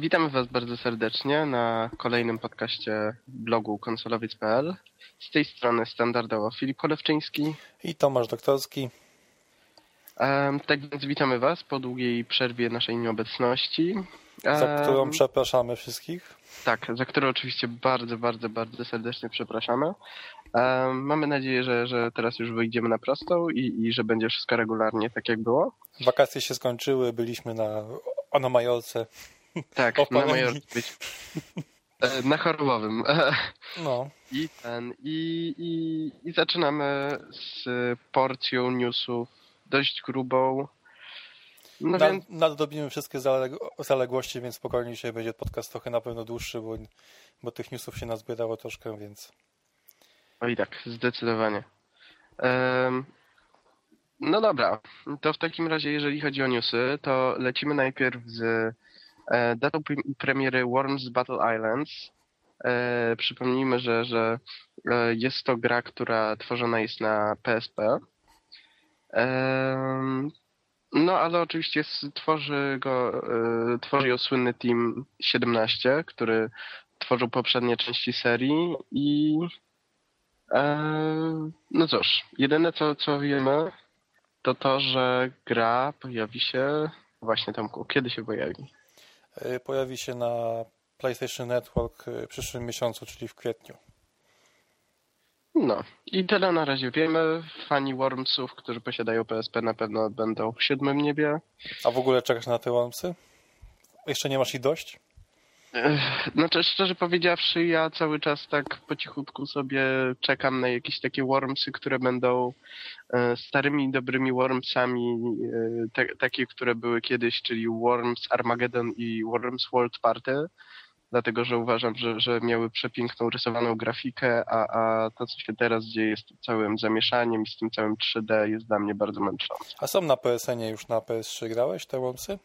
Witamy Was bardzo serdecznie na kolejnym podcaście blogu konsolowiec.pl. Z tej strony standardowo Filip Cholewczyński. I Tomasz Doktorski. E, tak więc witamy Was po długiej przerwie naszej nieobecności. Za którą przepraszamy wszystkich. Tak, za którą oczywiście bardzo, bardzo, bardzo serdecznie przepraszamy. E, mamy nadzieję, że, że teraz już wyjdziemy na prostą i, i że będzie wszystko regularnie tak jak było. Wakacje się skończyły, byliśmy na, na Majorce. Tak, na Majorce. Być, na chorobowym. No. I ten, i, i, i zaczynamy z porcją newsów dość grubą. No Nad, więc... Nadrobimy wszystkie zaleg zaległości, więc spokojnie dzisiaj będzie podcast trochę na pewno dłuższy, bo, bo tych newsów się nazbierało troszkę, więc... O i tak, zdecydowanie. Um, no dobra, to w takim razie, jeżeli chodzi o newsy, to lecimy najpierw z datą premiery Worms Battle Islands. E, przypomnijmy, że, że e, jest to gra, która tworzona jest na PSP. No, ale oczywiście tworzy go, e, tworzy ją słynny Team 17, który tworzył poprzednie części serii i no cóż, jedyne co, co wiemy to to, że gra pojawi się właśnie tam, kiedy się pojawi? E, pojawi się na PlayStation Network w przyszłym miesiącu, czyli w kwietniu. No i tyle na razie wiemy. Fani Wormsów, którzy posiadają PSP na pewno będą w siódmym niebie. A w ogóle czekasz na te Wormsy? Jeszcze nie masz ich dość? Znaczy, szczerze powiedziawszy, ja cały czas tak po cichutku sobie czekam na jakieś takie Wormsy, które będą e, starymi, dobrymi Wormsami, e, te, takie, które były kiedyś, czyli Worms Armageddon i Worms World Party dlatego że uważam, że, że miały przepiękną rysowaną grafikę, a, a to, co się teraz dzieje z tym całym zamieszaniem i z tym całym 3D jest dla mnie bardzo męczące. A są na PSN-ie już na PS3 grałeś te Wormsy?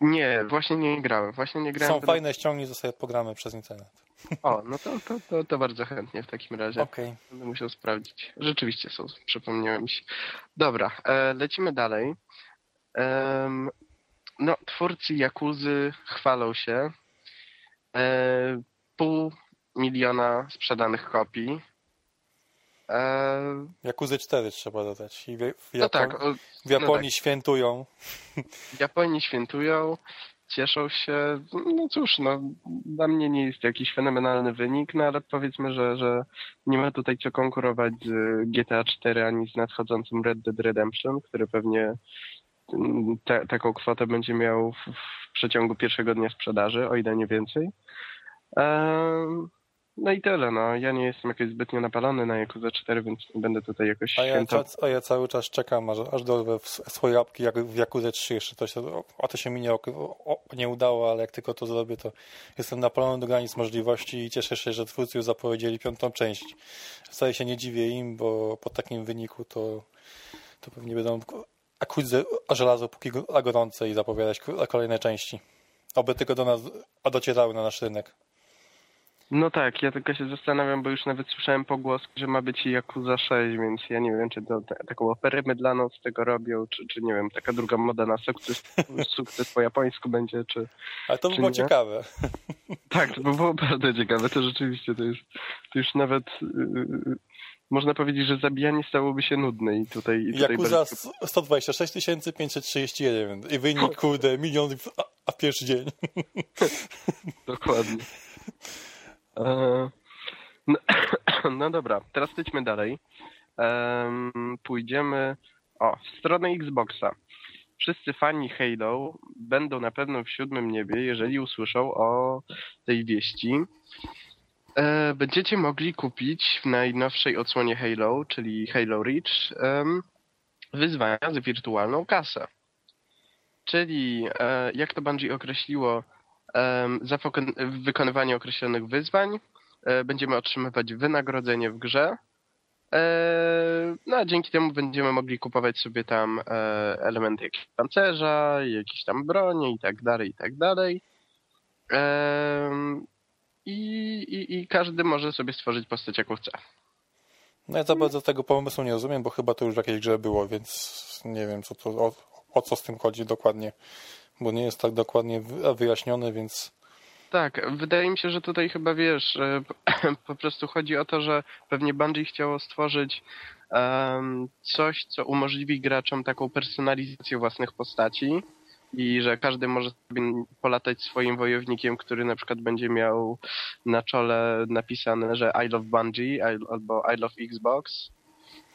Nie, właśnie nie grałem. Właśnie nie grałem. Są fajne, ściągnij to sobie programy przez internet. O, no to, to, to, to bardzo chętnie w takim razie. Okay. Będę musiał sprawdzić. Rzeczywiście są, przypomniałem się. Dobra, e, lecimy dalej. E, no, twórcy Jakuzy chwalą się, E, pół miliona sprzedanych kopii. Jakuzy 4 trzeba dodać. I w, w, no tak, w Japonii no tak. świętują. W Japonii świętują, cieszą się. No cóż, no, dla mnie nie jest jakiś fenomenalny wynik, no ale powiedzmy, że, że nie ma tutaj co konkurować z GTA 4 ani z nadchodzącym Red Dead Redemption, który pewnie te, taką kwotę będzie miał w, w, przeciągu pierwszego dnia sprzedaży, o ile nie więcej. Ehm, no i tyle, no. Ja nie jestem jakoś zbytnio napalony na Yakuza 4, więc nie będę tutaj jakoś a ja, a ja cały czas czekam, aż, aż dorwę swoje łapki jak w Yakuza 3 jeszcze. To się, a to się mi nie, nie udało, ale jak tylko to zrobię, to jestem napalony do granic możliwości i cieszę się, że twórcy już zapowiedzieli piątą część. Wcale się nie dziwię im, bo po takim wyniku to, to pewnie będą akuć żelazo póki gorące i zapowiadać kolejne części. Oby tylko do nas docierały na nasz rynek. No tak, ja tylko się zastanawiam, bo już nawet słyszałem pogłos, że ma być Yakuza 6, więc ja nie wiem, czy to taką operę mydlaną z tego robią, czy, czy nie wiem, taka druga moda na sukces, sukces po japońsku będzie, czy Ale to by było nie. ciekawe. Tak, to by było bardzo ciekawe, to rzeczywiście, to już, to już nawet yy, można powiedzieć, że zabijanie stałoby się nudne i tutaj... I tutaj Yakuza bez... 126 531 i wynik, kurde, milion a, a pierwszy dzień. Dokładnie. E, no, no, dobra, teraz idźmy dalej. pójdziemy o, w stronę Xboxa. Wszyscy fani Halo będą na pewno w siódmym niebie, jeżeli usłyszą o tej wieści. E, będziecie mogli kupić w najnowszej odsłonie Halo, czyli Halo Reach, wyzwania z wirtualną kasę. Czyli, e, jak to Bungie określiło, za wykonywanie określonych wyzwań e, będziemy otrzymywać wynagrodzenie w grze. E, no a dzięki temu będziemy mogli kupować sobie tam e, elementy jakiegoś pancerza, jakieś tam bronie i tak dalej, i tak dalej. I, i, I każdy może sobie stworzyć postać jaką chce. No ja za bardzo tego pomysłu nie rozumiem, bo chyba to już w jakiejś grze było, więc nie wiem co to, o, o co z tym chodzi dokładnie. Bo nie jest tak dokładnie wyjaśnione, więc tak, wydaje mi się, że tutaj chyba wiesz, po prostu chodzi o to, że pewnie Bungie chciało stworzyć um, coś, co umożliwi graczom taką personalizację własnych postaci i że każdy może sobie polatać swoim wojownikiem, który na przykład będzie miał na czole napisane, że I love Bungie albo I love Xbox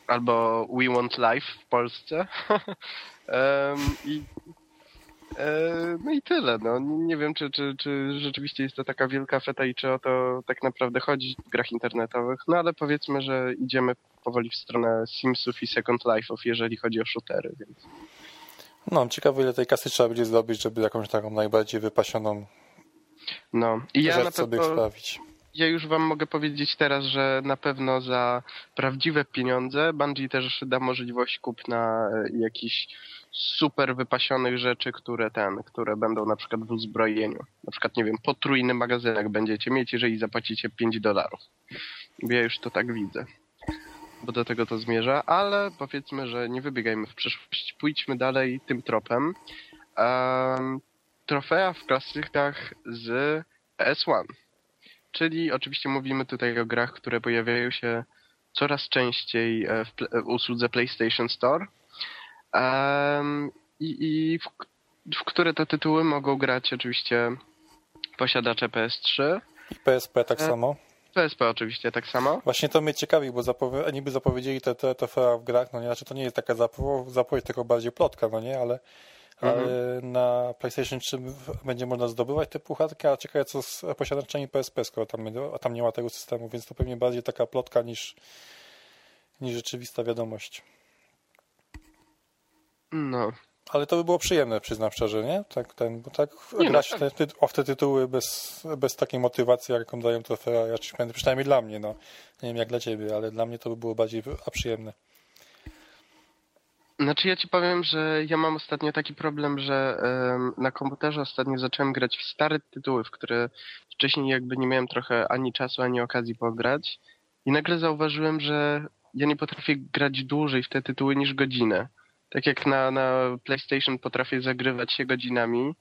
albo We Want Life w Polsce. um, I E, no i tyle. No. Nie wiem, czy, czy, czy rzeczywiście jest to taka wielka feta i czy o to tak naprawdę chodzi w grach internetowych. No ale powiedzmy, że idziemy powoli w stronę Simsów i Second Life'ów, jeżeli chodzi o shootery. Więc... No, ciekawe ile tej kasy trzeba będzie zrobić, żeby jakąś taką najbardziej wypasioną no. I ja na pewno... ja już wam mogę powiedzieć teraz, że na pewno za prawdziwe pieniądze Bungie też da możliwość kupna e, jakichś super wypasionych rzeczy, które ten, które będą na przykład w uzbrojeniu. Na przykład, nie wiem, potrójny magazynek będziecie mieć, jeżeli zapłacicie 5 dolarów. Ja już to tak widzę. Bo do tego to zmierza, ale powiedzmy, że nie wybiegajmy w przyszłość. Pójdźmy dalej tym tropem. Trofea w klasykach z PS1. Czyli oczywiście mówimy tutaj o grach, które pojawiają się coraz częściej w, w usłudze PlayStation Store Um, I i w, w, które to tytuły mogą grać oczywiście posiadacze PS3. I PSP tak e, samo. PSP oczywiście tak samo. Właśnie to mnie ciekawi, bo zapowie niby zapowiedzieli te, te, te w grach, no nie, znaczy to nie jest taka zapowiedź, zapowiedź tylko bardziej plotka, no nie, ale, mhm. ale na PlayStation 3 będzie można zdobywać te pucharki, a ciekawe co z posiadaczami PSP, skoro tam, tam nie ma tego systemu, więc to pewnie bardziej taka plotka niż, niż rzeczywista wiadomość. No. Ale to by było przyjemne, przyznam szczerze, nie? Tak, ten, bo tak nie grać no, tak. Te, o te tytuły bez, bez takiej motywacji, jaką dają trofea, ja przynajmniej dla mnie, no. Nie wiem jak dla ciebie, ale dla mnie to by było bardziej a przyjemne. Znaczy ja ci powiem, że ja mam ostatnio taki problem, że na komputerze ostatnio zacząłem grać w stare tytuły, w które wcześniej jakby nie miałem trochę ani czasu, ani okazji pograć i nagle zauważyłem, że ja nie potrafię grać dłużej w te tytuły niż godzinę tak jak na, na PlayStation potrafię zagrywać się godzinami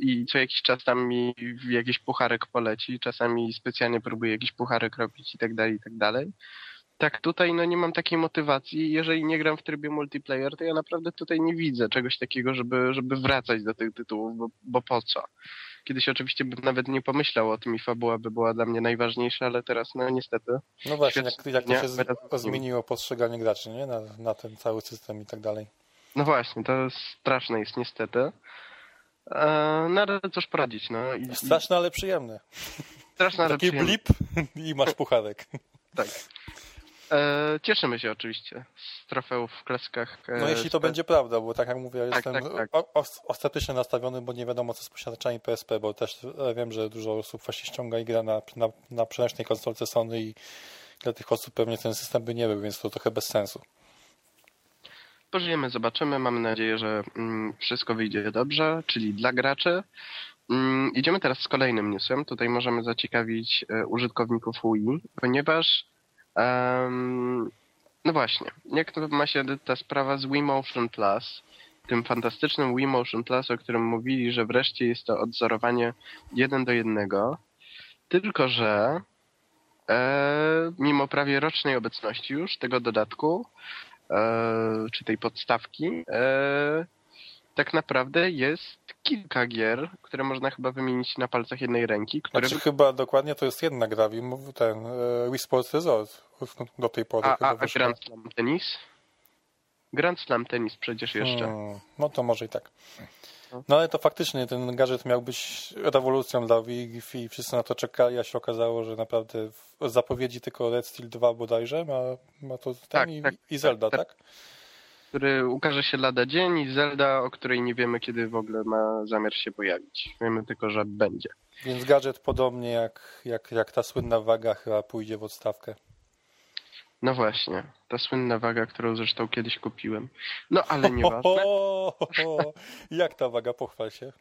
i co jakiś czas tam mi jakiś pucharek poleci, czasami specjalnie próbuję jakiś pucharek robić i tak dalej, i tak dalej. Tak tutaj no nie mam takiej motywacji. Jeżeli nie gram w trybie multiplayer, to ja naprawdę tutaj nie widzę czegoś takiego, żeby, żeby wracać do tych tytułów, bo, bo po co? Kiedyś oczywiście bym nawet nie pomyślał o tym i fabuła by była dla mnie najważniejsza, ale teraz no niestety. No właśnie, jak, jak to się z, zmieniło postrzeganie graczy, nie? Na, na ten cały system i tak dalej. No właśnie, to straszne jest niestety. Eee, no ale cóż poradzić, no. I, straszne, ale przyjemne. Straszne, ale Taki blip i masz pucharek. tak. E, cieszymy się oczywiście z trofeów w klaskach. E, no jeśli to będzie prawda, bo tak jak mówię, tak, jestem tak, tak. Ostatecznie nastawiony, bo nie wiadomo co z posiadaczami PSP, bo też e, wiem, że dużo osób właśnie ściąga i gra na, na, na przenośnej konsolce Sony i dla tych osób pewnie ten system by nie był, więc to trochę bez sensu. Pożyjemy, zobaczymy. Mamy nadzieję, że mm, wszystko wyjdzie dobrze, czyli dla graczy. Mm, idziemy teraz z kolejnym newsem. Tutaj możemy zaciekawić e, użytkowników Wii, ponieważ um, no właśnie, jak to ma się ta sprawa z Wii Motion Plus, tym fantastycznym Wii Motion Plus, o którym mówili, że wreszcie jest to odzorowanie jeden do jednego, tylko że e, mimo prawie rocznej obecności już tego dodatku, e, czy tej podstawki, e, tak naprawdę jest kilka gier, które można chyba wymienić na palcach jednej ręki. Które... Znaczy chyba dokładnie to jest jedna gra, ten e, Wii Sports Resort do tej pory. A, a, a Grand Slam Tennis? Grand Slam Tennis przecież jeszcze. Hmm, no to może i tak. No. no ale to faktycznie ten gadżet miał być rewolucją dla Wii i wszyscy na to czekali, a się okazało, że naprawdę w zapowiedzi tylko Red Steel 2 bodajże ma, ma to ten tak, i, tak, i Zelda, tak, tak? Który ukaże się lada dzień i Zelda, o której nie wiemy kiedy w ogóle ma zamiar się pojawić. Wiemy tylko, że będzie. Więc gadżet podobnie jak, jak, jak ta słynna waga chyba pójdzie w odstawkę. No właśnie, ta słynna waga, którą zresztą kiedyś kupiłem. No ale nieważne. Jak ta waga, pochwal się.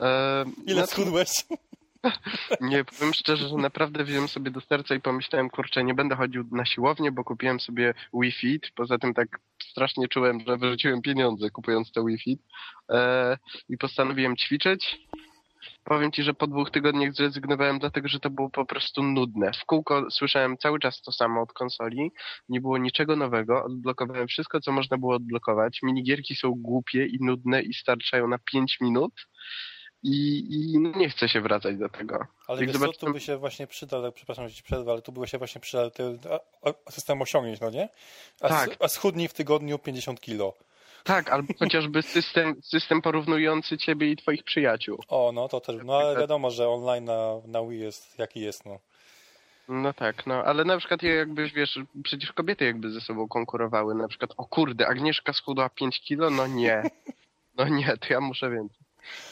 E, Ile no schudłeś? Nie, powiem szczerze, że naprawdę wziąłem sobie do serca i pomyślałem, kurczę, nie będę chodził na siłownię, bo kupiłem sobie Wii Fit. Poza tym tak strasznie czułem, że wyrzuciłem pieniądze kupując to Wii Fit. E, I postanowiłem ćwiczyć. Powiem ci, że po dwóch tygodniach zrezygnowałem, dlatego że to było po prostu nudne. W kółko słyszałem cały czas to samo od konsoli. Nie było niczego nowego. Odblokowałem wszystko, co można było odblokować. Minigierki są głupie i nudne i starczają na 5 minut i, i nie chcę się wracać do tego. Ale Jak wiesz co, zobaczyłem- tu by się właśnie przydał, tak, przepraszam, że ci przerwę, ale tu by się właśnie przydał ten system osiągnięć, no nie? A, Tak. a schudnij w tygodniu 50 kilo. Tak, albo chociażby system, system porównujący ciebie i twoich przyjaciół. O, no to też, no ale wiadomo, że online na, na Wii jest jaki jest, no. No tak, no, ale na przykład jakbyś, wiesz, przecież kobiety jakby ze sobą konkurowały, na przykład, o kurde, Agnieszka schudła 5 kilo, no nie, no nie, to ja muszę więcej.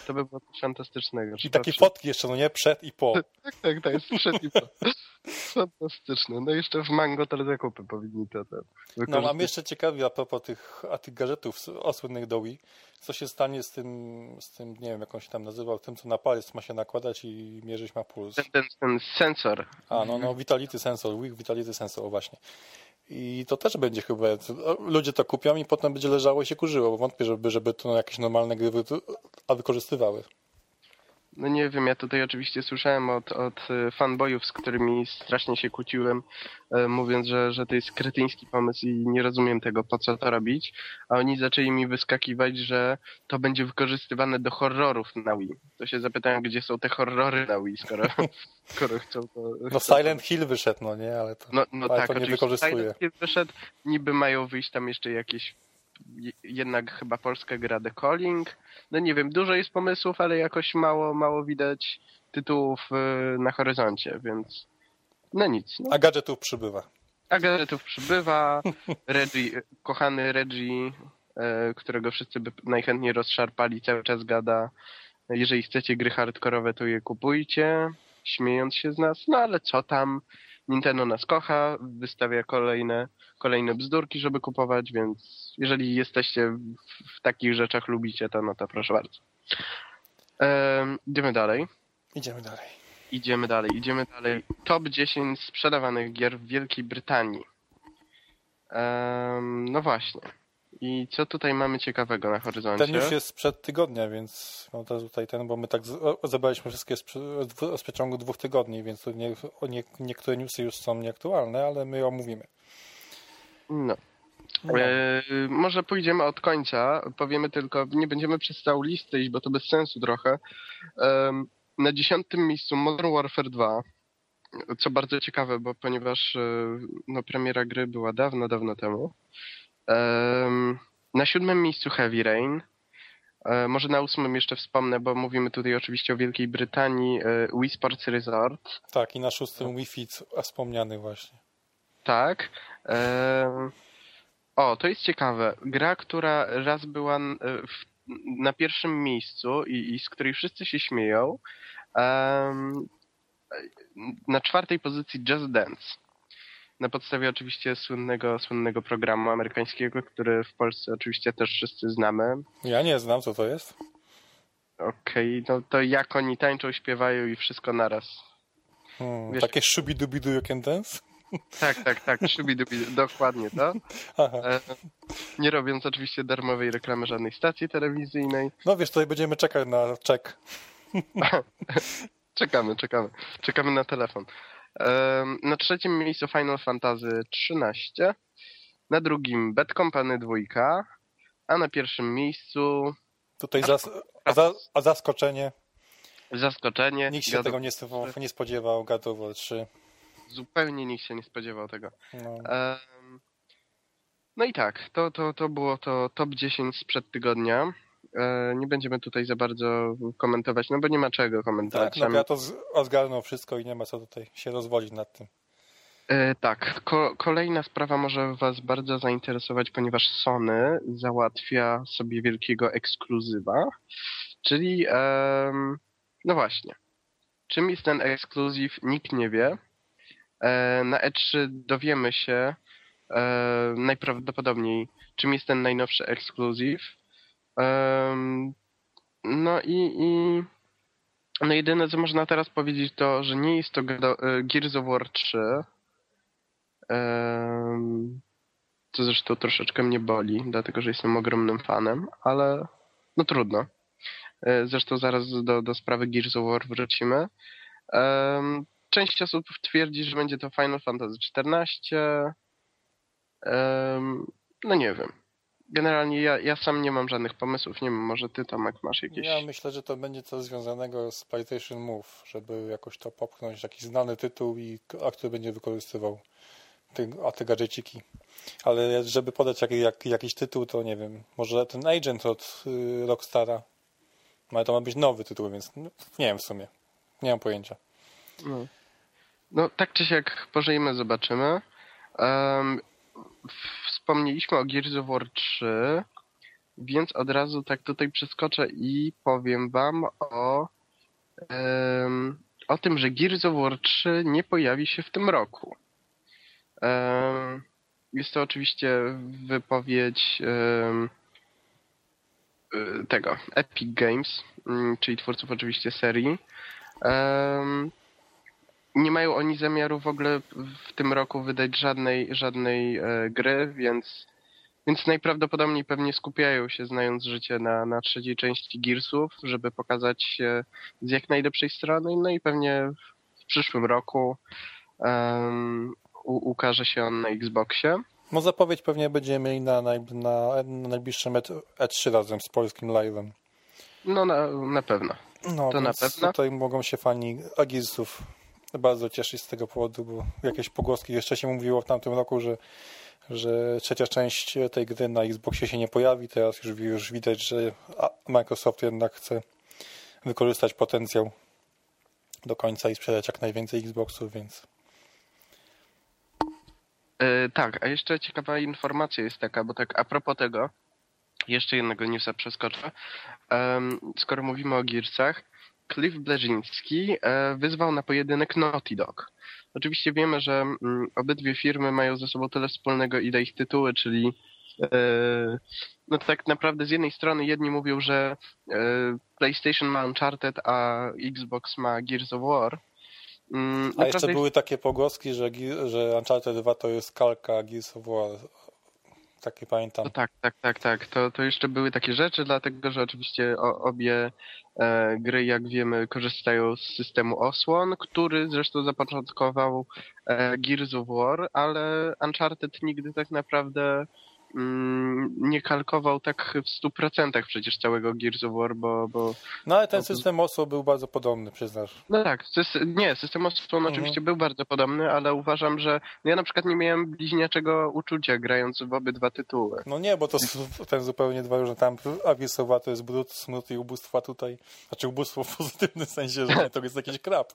To by było coś fantastycznego. I takie przy- fotki jeszcze, no nie? Przed i po. Tak, tak, tak, jest przed i po. Fantastyczne. No jeszcze w Mango telezakupy powinni to, to No mam jeszcze ciekawi a propos tych, a tych gadżetów s- osłynnych do Wii. Co się stanie z tym, z tym, nie wiem jak on się tam nazywał, tym co na palec ma się nakładać i mierzyć ma puls. ten, ten, ten sensor. A, no, no, Vitality Sensor, Wii Vitality Sensor, o właśnie. I to też będzie chyba, ludzie to kupią i potem będzie leżało i się kurzyło, bo wątpię, żeby, żeby to jakieś normalne gry wykorzystywały. No nie wiem, ja tutaj oczywiście słyszałem od, od e, fanboyów, z którymi strasznie się kłóciłem, e, mówiąc, że, że to jest kretyński pomysł i nie rozumiem tego, po co to robić, a oni zaczęli mi wyskakiwać, że to będzie wykorzystywane do horrorów na Wii. To się zapytałem, gdzie są te horrory na Wii, skoro, skoro chcą to... No Silent Hill wyszedł, no nie, ale to, No, no ale tak, to nie oczywiście. wykorzystuje. Silent Hill wyszedł, niby mają wyjść tam jeszcze jakieś jednak chyba polska gra The Calling. No nie wiem, dużo jest pomysłów, ale jakoś mało, mało widać tytułów y, na horyzoncie, więc no nic. No. A gadżetów przybywa. A gadżetów przybywa, Reggie, kochany Reggie, e, którego wszyscy by najchętniej rozszarpali, cały czas gada, jeżeli chcecie gry hardkorowe, to je kupujcie, śmiejąc się z nas, no ale co tam, Nintendo nas kocha, wystawia kolejne, kolejne bzdurki, żeby kupować, więc jeżeli jesteście w, w takich rzeczach, lubicie to, no to proszę bardzo. Em, idziemy dalej. Idziemy dalej. Idziemy dalej, idziemy dalej. Top 10 sprzedawanych gier w Wielkiej Brytanii. Em, no właśnie. I co tutaj mamy ciekawego na horyzoncie? Ten już jest sprzed tygodnia, więc no to tutaj ten, bo my tak z- zebraliśmy wszystkie w w przeciągu dwóch tygodni, więc tu nie, nie, niektóre newsy już są nieaktualne, ale my omówimy. No. No. E, może pójdziemy od końca. Powiemy tylko, nie będziemy przez całą listę iść, bo to bez sensu trochę. Em, na dziesiątym miejscu Modern Warfare 2. Co bardzo ciekawe, bo ponieważ e, no, premiera gry była dawno, dawno temu. Na siódmym miejscu Heavy Rain. E, może na ósmym jeszcze wspomnę, bo mówimy tutaj oczywiście o Wielkiej Brytanii. E, Wii Sports Resort. Tak, i na szóstym Wi-Fi a wspomniany właśnie. Tak. O, to jest ciekawe. Gra, która raz była w, na pierwszym miejscu i, i z której wszyscy się śmieją. na czwartej pozycji Just Dance. Na podstawie oczywiście słynnego, słynnego programu amerykańskiego, który w Polsce oczywiście też wszyscy znamy. Ja nie znam, co to jest. Okej, no to jak oni tańczą, śpiewają i wszystko naraz. Hmm, Wiesz- takie shubidubidu you can dance? Tak, tak, tak, szubidubi, dokładnie to. E, nie robiąc oczywiście darmowej reklamy żadnej stacji telewizyjnej. No wiesz, tutaj będziemy czekać na czek. Czekamy, czekamy. Czekamy na telefon. Na trzecim miejscu Final Fantasy XIII. Na drugim Bad Company 2. A na pierwszym miejscu Tutaj zas a, za a zaskoczenie. zaskoczenie. Nikt się God tego nie, nie spodziewał. God of War 3. Zupełnie nikt się nie spodziewał tego. No. Em, No i tak, to, to, to było to top 10 sprzed tygodnia. E, Nie będziemy tutaj za bardzo komentować, no bo nie ma czego komentować. Tak, no ja to zgarnął wszystko i nie ma co tutaj się rozwodzić nad tym. E, tak, ko- kolejna sprawa może Was bardzo zainteresować, ponieważ Sony załatwia sobie wielkiego ekskluzywa, czyli em, no właśnie, czym jest ten ekskluzyw, nikt nie wie. E, na E3 dowiemy się e, najprawdopodobniej, czym jest ten najnowszy ekskluzyw. No i, i No jedyne co można teraz powiedzieć to, że nie jest to e, Gears of War 3. Co zresztą troszeczkę mnie boli, dlatego że jestem ogromnym fanem, ale no trudno. E, zresztą zaraz do, do sprawy Gears of War wrócimy. Część osób twierdzi, że będzie to Final Fantasy XIV. No nie wiem. Generalnie ja, ja sam nie mam żadnych pomysłów. Nie wiem, może ty Tomek masz jakieś... Ja myślę, że to będzie coś związanego z PlayStation Move, żeby jakoś to popchnąć, jakiś znany tytuł, i, a który będzie wykorzystywał ty, a te gadżeciki. Ale żeby podać jak, jak, jakiś tytuł, to nie wiem, może ten Agent od y, Rockstara. Ale to ma być nowy tytuł, więc nie wiem w sumie. Nie mam pojęcia. No, no tak czy siak pożyjemy, zobaczymy. Um, wspomnieliśmy o Gears of War 3, więc od razu tak tutaj przeskoczę i powiem wam o, um, o tym, że Gears of War 3 nie pojawi się w tym roku. Um, jest to oczywiście wypowiedź um, tego Epic Games, mm, czyli twórców oczywiście serii. Um, nie mają oni zamiaru w ogóle w tym roku wydać żadnej, żadnej e, gry, więc, więc najprawdopodobniej pewnie skupiają się, znając życie, na, na trzeciej części Gearsów, żeby pokazać się z jak najlepszej strony. No i pewnie w, przyszłym roku um, u, ukaże się on na Xboxie. No zapowiedź pewnie będziemy mieli na, na, na, na najbliższym E3 razem z polskim live'em. No na, na pewno. No, to na pewno. Tutaj mogą się fani Agirsów bardzo cieszyć z tego powodu, bo jakieś pogłoski jeszcze się mówiło w tamtym roku, że, że trzecia część tej gry na Xboxie się nie pojawi. Teraz już, już widać, że Microsoft jednak chce wykorzystać potencjał do końca i sprzedać jak najwięcej Xboxów, więc Yy, tak, a jeszcze ciekawa informacja jest taka, bo tak a propos tego, jeszcze jednego newsa przeskoczę. Um, skoro mówimy o Gearsach, Cliff Bleżyński e, wyzwał na pojedynek Naughty Dog. Oczywiście wiemy, że mm, obydwie firmy mają ze sobą tyle wspólnego, ile ich tytuły, czyli e, no tak naprawdę z jednej strony jedni mówią, że e, PlayStation ma Uncharted, a Xbox ma Gears of War. Mm, a jeszcze były takie pogłoski, że, że Uncharted 2 to jest kalka Gears of War takie pamiętam. No tak, tak, tak, tak. To, to jeszcze były takie rzeczy, dlatego że oczywiście obie e, gry, jak wiemy, korzystają z systemu osłon, który zresztą zapoczątkował e, Gears of War, ale Uncharted nigdy tak naprawdę nie kalkował tak w 100% przecież całego Gears of War, bo... bo no ale ten system osłon był bardzo podobny, przyznasz. No tak, nie, system osłon mhm. oczywiście był bardzo podobny, ale uważam, że no ja na przykład nie miałem bliźniaczego uczucia grając w obydwa tytuły. No nie, bo to ten zupełnie dwa różne, tam Abysowa to jest brud, smut i ubóstwa tutaj, znaczy ubóstwo w pozytywnym sensie, że to jest jakiś krab,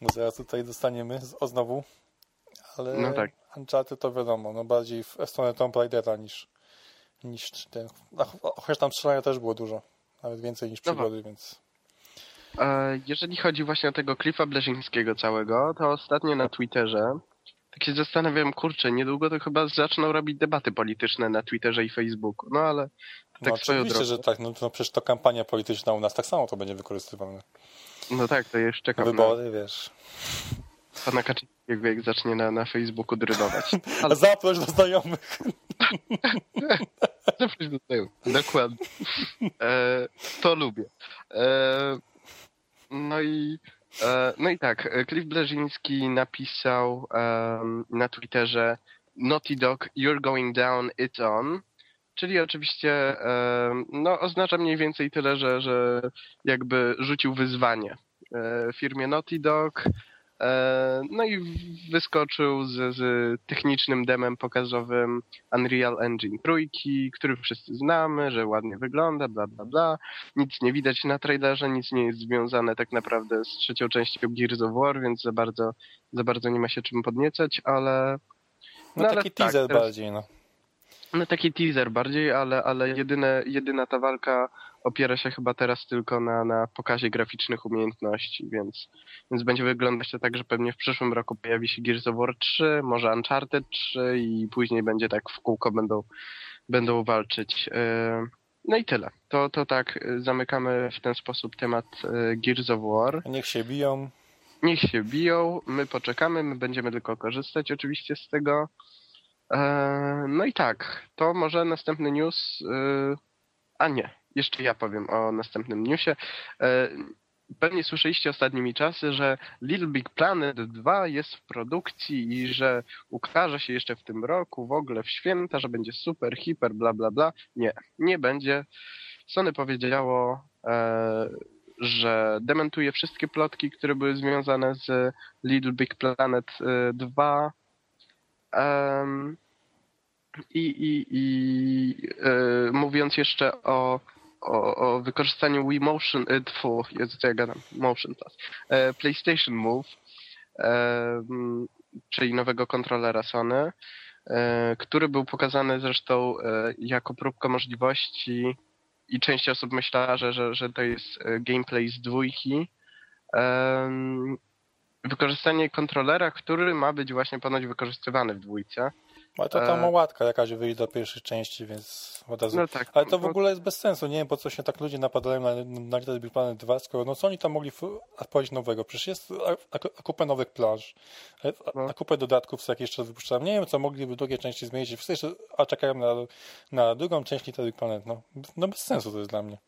bo zaraz tutaj dostaniemy o znowu, ale... No tak. Uncharted to wiadomo, no bardziej w stronę Tomb Raidera niż, niż ten. Chociaż tam strzelania też było dużo, nawet więcej niż przygody, więc... E, jeżeli chodzi właśnie o tego Cliffa Bleżyńskiego całego, to ostatnio na Twitterze tak się zastanawiam, kurczę, niedługo to chyba zaczną robić debaty polityczne na Twitterze i Facebooku, no ale tak no, oczywiście, że tak, no, no przecież to kampania polityczna u nas tak samo to będzie wykorzystywane. No tak, to jeszcze czekam Wybory, na... wiesz. Pana Kaczyńskiego, jak zacznie na, na Facebooku drydować. Ale... Zaproś do znajomych. Zaproś do znajomych, dokładnie. E, to lubię. E, no i e, no i tak, Cliff Bleżyński napisał na Twitterze Naughty Dog, you're going down, it's on. Czyli oczywiście no, oznacza mniej więcej tyle, że, że jakby rzucił wyzwanie e, firmie Naughty Dog, no i wyskoczył z, z technicznym demem pokazowym Unreal Engine trójki, który wszyscy znamy, że ładnie wygląda, bla bla bla. Nic nie widać na trailerze, nic nie jest związane tak naprawdę z trzecią częścią Gears of War, więc za bardzo, za bardzo nie ma się czym podniecać, ale... No, no taki ale teaser tak, bardziej, no. No taki teaser bardziej, ale, ale jedyne, jedyna ta walka opiera się chyba teraz tylko na, na pokazie graficznych umiejętności, więc, więc będzie wyglądać to tak, że pewnie w przyszłym roku pojawi się Gears of War 3, może Uncharted 3 i później będzie tak w kółko będą, będą walczyć. Yy, no i tyle. to, to tak y, zamykamy w ten sposób temat y, Gears of War. Niech się biją. Niech się biją, my poczekamy, my będziemy tylko korzystać oczywiście z tego. E, no i tak, to może następny news. y, A nie, jeszcze ja powiem o następnym newsie. E, Pewnie słyszeliście ostatnimi czasy, że Little Big Planet 2 jest w produkcji i że ukaże się jeszcze w tym roku, w ogóle w święta, że będzie super, hiper, bla bla bla. Nie, nie będzie. Sony powiedziało, e, że dementuje wszystkie plotki, które były związane z Little Big Planet e, 2. Em, I, i, i e, mówiąc jeszcze o, o, o wykorzystaniu Wii Motion, e, tfu, Jezu, co ja gadam, Motion Plus, e, PlayStation Move, e, czyli nowego kontrolera Sony, e, który był pokazany zresztą e, jako próbka możliwości i część osób myślała, że, że, że to jest e, gameplay z dwójki. Wykorzystanie kontrolera, który ma być właśnie ponoć wykorzystywany w dwójce. Ale to tam E. łatka jakaś wyjdzie do pierwszej części, więc od razu. No tak. Ale to w bo- ogóle jest bez sensu. Nie wiem, po co się tak ludzie napadają na, na Little Big Planet 2, skoro no co oni tam mogli odpowiedzieć nowego? Przecież jest a, a, a kupę nowych plaż, a, No. a kupę dodatków, co jakiś czas wypuszczają. Nie wiem, co mogliby w drugiej części zmienić. Wszyscy, a czekają na, na drugą część Little Big Planet. No, no bez sensu to jest dla mnie.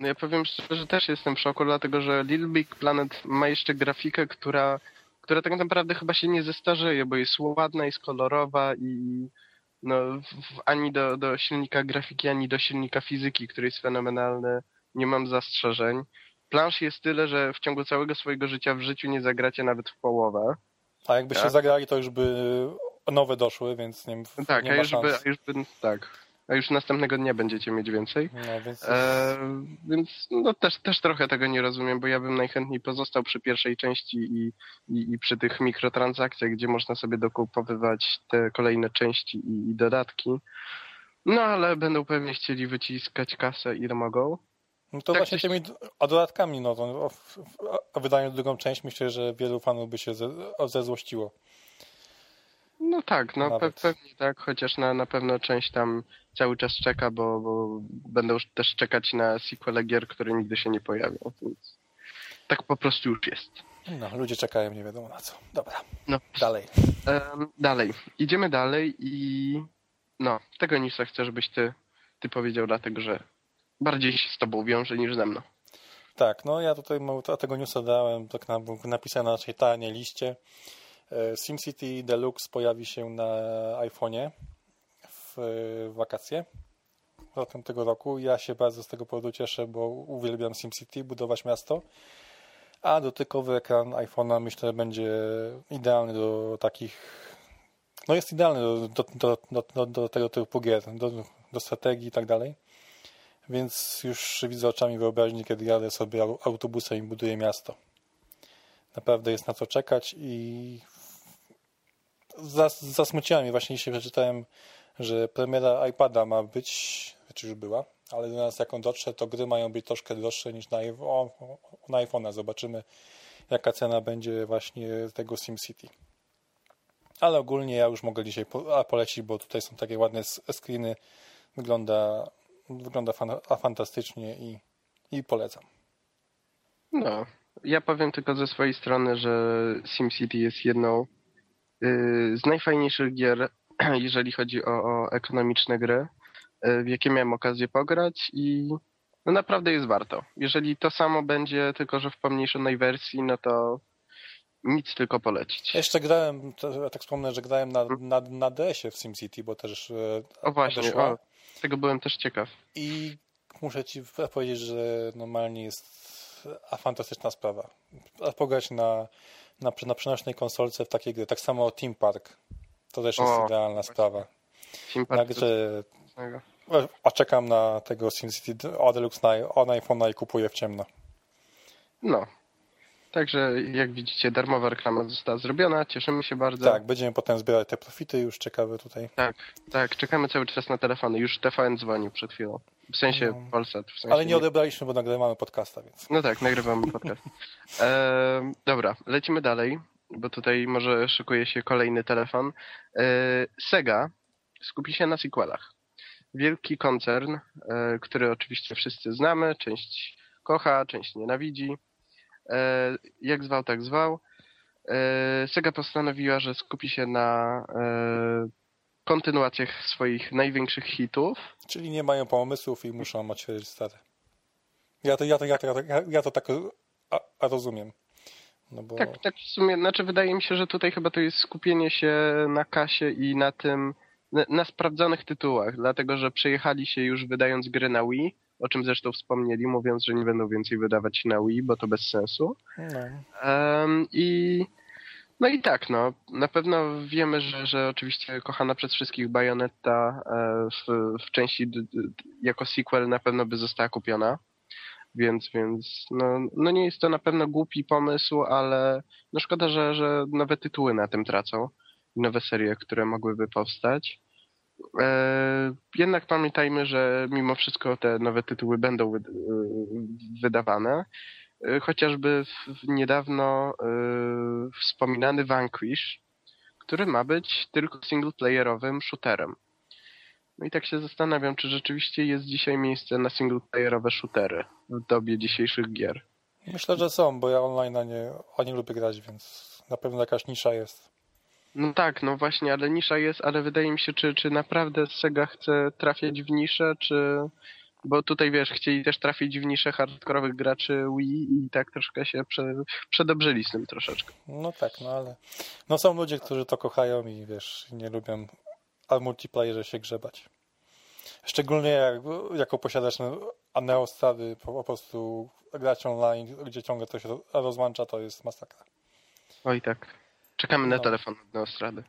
No ja powiem szczerze, że też jestem w szoku, dlatego że Little Big Planet ma jeszcze grafikę, która, która tak naprawdę chyba się nie zestarzeje, bo jest ładna, jest kolorowa i no, ani do, do silnika grafiki, ani do silnika fizyki, który jest fenomenalny, nie mam zastrzeżeń. Plansz jest tyle, że w ciągu całego swojego życia w życiu nie zagracie nawet w połowę. A jakby się Tak. zagrali, to już by nowe doszły, więc nie, Tak, nie a ma już, by, szans. a już by, tak. A już następnego dnia będziecie mieć więcej. No, więc E, więc no, też, też trochę tego nie rozumiem, bo ja bym najchętniej pozostał przy pierwszej części i, i, i przy tych mikrotransakcjach, gdzie można sobie dokupowywać te kolejne części i, i dodatki. No ale będą pewnie chcieli wyciskać kasę ile mogą. No to Tak właśnie czy tymi a dodatkami, no to o, o wydaniu drugą część myślę, że wielu fanów by się ze, zezłościło. No tak, no pe, pewnie tak, chociaż na, na pewno część tam cały czas czeka, bo, bo będą też czekać na sequele gier, które nigdy się nie pojawią. Więc tak po prostu już jest. No, ludzie czekają nie wiadomo na co. Dobra, No. dalej. Em, dalej. Idziemy dalej i no, tego newsa chcę, żebyś ty, ty powiedział, dlatego że bardziej się z tobą wiąże niż ze mną. Tak, no ja tutaj tego newsa dałem, tak na, napisałem na naszej tajnej liście. E, SimCity Deluxe pojawi się na iPhone'ie w wakacje latem tego roku. Ja się bardzo z tego powodu cieszę, bo uwielbiam SimCity, budować miasto. A dotykowy ekran iPhone'a myślę będzie idealny do takich. No jest idealny do, do, do, do, tego typu gier, do, strategii i tak dalej. Więc już widzę oczami wyobraźni, kiedy jadę sobie au- autobusem i buduję miasto. Naprawdę jest na co czekać i zas, zasmuciła mnie właśnie dzisiaj przeczytałem, że premiera iPada ma być, znaczy już była, ale do nas jak on dotrze, to gry mają być troszkę droższe niż na, na iPhone'a. Zobaczymy, jaka cena będzie właśnie tego SimCity. Ale ogólnie ja już mogę dzisiaj polecić, bo tutaj są takie ładne screeny. Wygląda, wygląda fan, fantastycznie i, i polecam. No, ja powiem tylko ze swojej strony, że SimCity jest jedną z najfajniejszych gier, jeżeli chodzi o, o ekonomiczne gry, y, w jakie miałem okazję pograć i no naprawdę jest warto. Jeżeli to samo będzie, tylko że w pomniejszonej wersji, no to nic tylko polecić. Jeszcze grałem, ja tak wspomnę, że grałem na, na, na DS-ie w SimCity, bo też e, O właśnie, odeszła. o, tego byłem też ciekaw. I muszę ci powiedzieć, że normalnie jest a fantastyczna sprawa. A pograć na, na, na przenośnej konsolce w takiej gry. Tak samo Team Park. To też jest O, idealna sprawa. Na Sympatycznego. grze, a czekam na tego SimCity Deluxe na, na iPhone'a i kupuję w ciemno. No. Także jak widzicie, darmowa reklama została zrobiona, cieszymy się bardzo. Tak, będziemy potem zbierać te profity już ciekawe tutaj. Tak, tak, czekamy cały czas na telefony. Już TVN dzwonił przed chwilą. W sensie No. Polsat. W sensie Ale nie odebraliśmy, bo nagrywamy podcasta, więc. No tak, nagrywamy podcast. E, dobra, lecimy dalej, bo tutaj może szykuje się kolejny telefon. E, Sega skupi się na sequelach. wielki koncern, e, który oczywiście wszyscy znamy, część kocha, część nienawidzi. E, jak zwał, tak zwał. E, Sega postanowiła, że skupi się na e, kontynuacjach swoich największych hitów. Czyli nie mają pomysłów i muszą mać stare. Ja to, ja to, ja to, ja to, ja to tak rozumiem. No bo... Tak, tak w sumie, znaczy wydaje mi się, że tutaj chyba to jest skupienie się na kasie i na tym, na, na sprawdzonych tytułach, dlatego że przejechali się już wydając gry na Wii, o czym zresztą wspomnieli, mówiąc, że nie będą więcej wydawać na Wii, bo to bez sensu. No. Um, I no i tak, no. Na pewno wiemy, że, że oczywiście kochana przez wszystkich Bayonetta e, w, w części jako sequel na pewno by została kupiona. Więc, więc no, no nie jest to na pewno głupi pomysł, ale no szkoda, że, że nowe tytuły na tym tracą. Nowe serie, które mogłyby powstać. E, jednak pamiętajmy, że mimo wszystko te nowe tytuły będą wy, wydawane. E, chociażby niedawno e, wspominany Vanquish, który ma być tylko singleplayerowym shooterem. No i tak się zastanawiam, czy rzeczywiście jest dzisiaj miejsce na singleplayerowe shootery w dobie dzisiejszych gier. Myślę, że są, bo ja online nie, nie lubię grać, więc na pewno jakaś nisza jest. No tak, no właśnie, ale nisza jest, ale wydaje mi się, czy, czy naprawdę Sega chce trafiać w niszę, czy... Bo tutaj, wiesz, chcieli też trafić w niszę hardkorowych graczy Wii i tak troszkę się prze, przedobrzyli z tym troszeczkę. No tak, no ale... No są ludzie, którzy to kochają i, wiesz, nie lubią al multiplayerze się grzebać. Szczególnie jak, jako posiadacz Aneostady po prostu grać online, gdzie ciągle to się rozłącza, to jest masakra. Oj tak. Czekamy no. na telefon od Neostrady.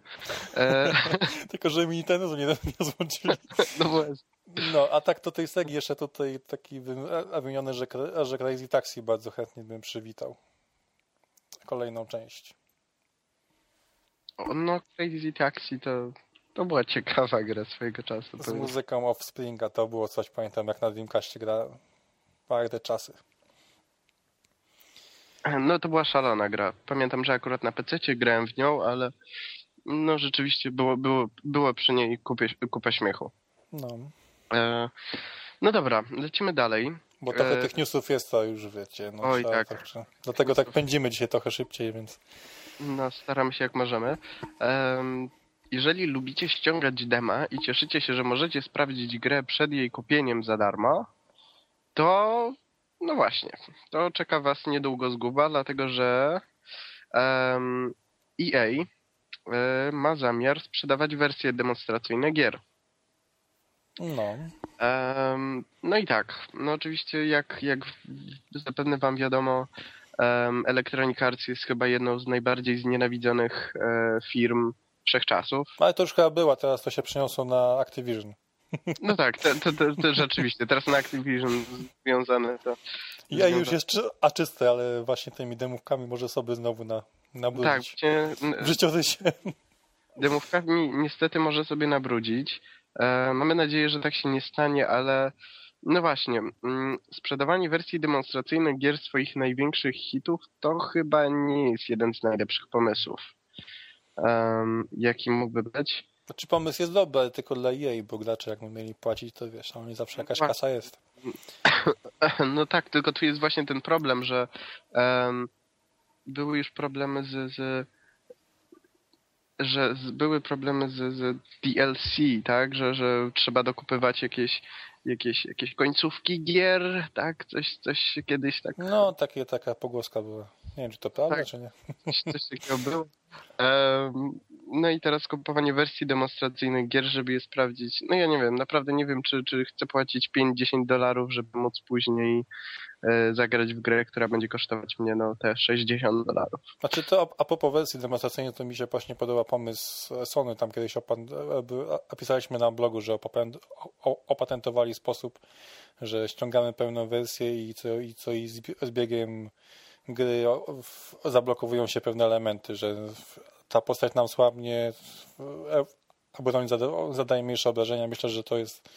E... Tylko, że mi ten nie, nie złączyli. no właśnie. No, a tak do tej segi jeszcze tutaj taki wymieniony, że, że Crazy Taxi bardzo chętnie bym przywitał. Kolejną część. O, no, Crazy Taxi to to była ciekawa gra swojego czasu. Z muzyką Offspringa to było coś, pamiętam jak na Dreamcastie gra parę czasy. No to była szalona gra. Pamiętam, że akurat na PC grałem w nią, ale no rzeczywiście było, było, było przy niej kupę, kupę śmiechu. No. E, no dobra, lecimy dalej. Bo trochę e... tych newsów jest, to już wiecie. No, Oj, tak. tak dlatego tak pędzimy dzisiaj trochę szybciej, więc... No, staramy się jak możemy. Um, jeżeli lubicie ściągać dema i cieszycie się, że możecie sprawdzić grę przed jej kupieniem za darmo, to no właśnie, to czeka was niedługo zguba, dlatego że um, EA y, e, ma zamiar sprzedawać wersje demonstracyjne gier. No. Um, no i tak, no oczywiście jak, jak zapewne wam wiadomo, um, Electronic Arts jest chyba jedną z najbardziej znienawidzonych e, firm wszechczasów. Ale to już chyba była, teraz to się przeniosło na Activision. No tak, to, to, to, to rzeczywiście, teraz na Activision związane to... Ja już jest a czyste, ale właśnie tymi demówkami może sobie znowu na, nabrudzić. Tak, właśnie... W życiorysie. Demówkami niestety może sobie nabrudzić. E, mamy nadzieję, że tak się nie stanie, ale no właśnie, mm, sprzedawanie wersji demonstracyjnych gier swoich największych hitów to chyba nie jest jeden z najlepszych pomysłów um, jaki mógłby być. Znaczy pomysł jest dobry, tylko dla jej, bo gracze jak mieli płacić, to wiesz, oni zawsze jakaś kasa jest. No tak, tylko tu jest właśnie ten problem, że um, były już problemy z, z że z, były problemy z, z DLC, tak, że, że trzeba dokupywać jakieś, jakieś, jakieś końcówki gier, tak, coś, coś kiedyś tak. No, takie, taka pogłoska była. Nie wiem, czy to prawda, tak, czy nie. Coś takiego było. Um, no i teraz kupowanie wersji demonstracyjnych gier, żeby je sprawdzić. No ja nie wiem, naprawdę nie wiem, czy, czy chcę płacić 5-10 dolarów, żeby móc później e, zagrać w grę, która będzie kosztować mnie no te 60 dolarów. Znaczy to a propos wersji demonstracyjnej, to mi się właśnie podoba pomysł Sony, tam kiedyś opisaliśmy na blogu, że opatentowali sposób, że ściągamy pełną wersję i co, i co i z biegiem gry zablokowują się pewne elementy, że ta postać nam słabnie, a broń zadaje mniejsze obrażenia. Myślę, że to jest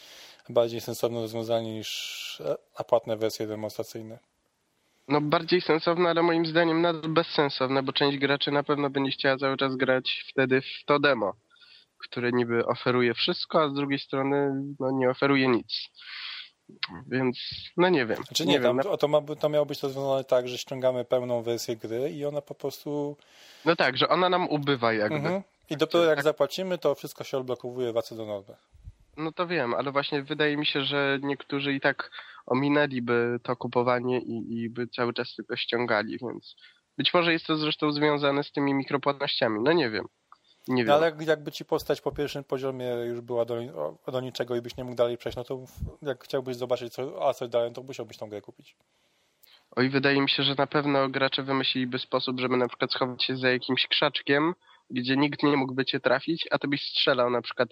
bardziej sensowne rozwiązanie niż płatne wersje demonstracyjne. No bardziej sensowne, ale moim zdaniem nadal bezsensowne, bo część graczy na pewno będzie chciała cały czas grać wtedy w to demo. które niby oferuje wszystko, a z drugiej strony no, nie oferuje nic. Więc, no nie wiem. Znaczy nie, nie tam, wiem. to, ma, to miało być rozwiązane tak, że ściągamy pełną wersję gry i ona po prostu... No tak, że ona nam ubywa jakby. Mhm. I dopiero jak tak- zapłacimy, to wszystko się odblokowuje, wraca do normy. No to wiem, ale właśnie wydaje mi się, że niektórzy i tak ominęliby to kupowanie i, i by cały czas tylko ściągali, więc być może jest to zresztą związane z tymi mikropłatnościami. No nie wiem. Nie wiem. No, ale jak- jakby ci postać po pierwszym poziomie już była do, do niczego i byś nie mógł dalej przejść, no to jak chciałbyś zobaczyć, co, a coś dalej, to musiałbyś tą grę kupić. Oj, wydaje mi się, że na pewno gracze wymyśliliby sposób, żeby na przykład schować się za jakimś krzaczkiem, gdzie nikt nie mógłby cię trafić, a ty byś strzelał na przykład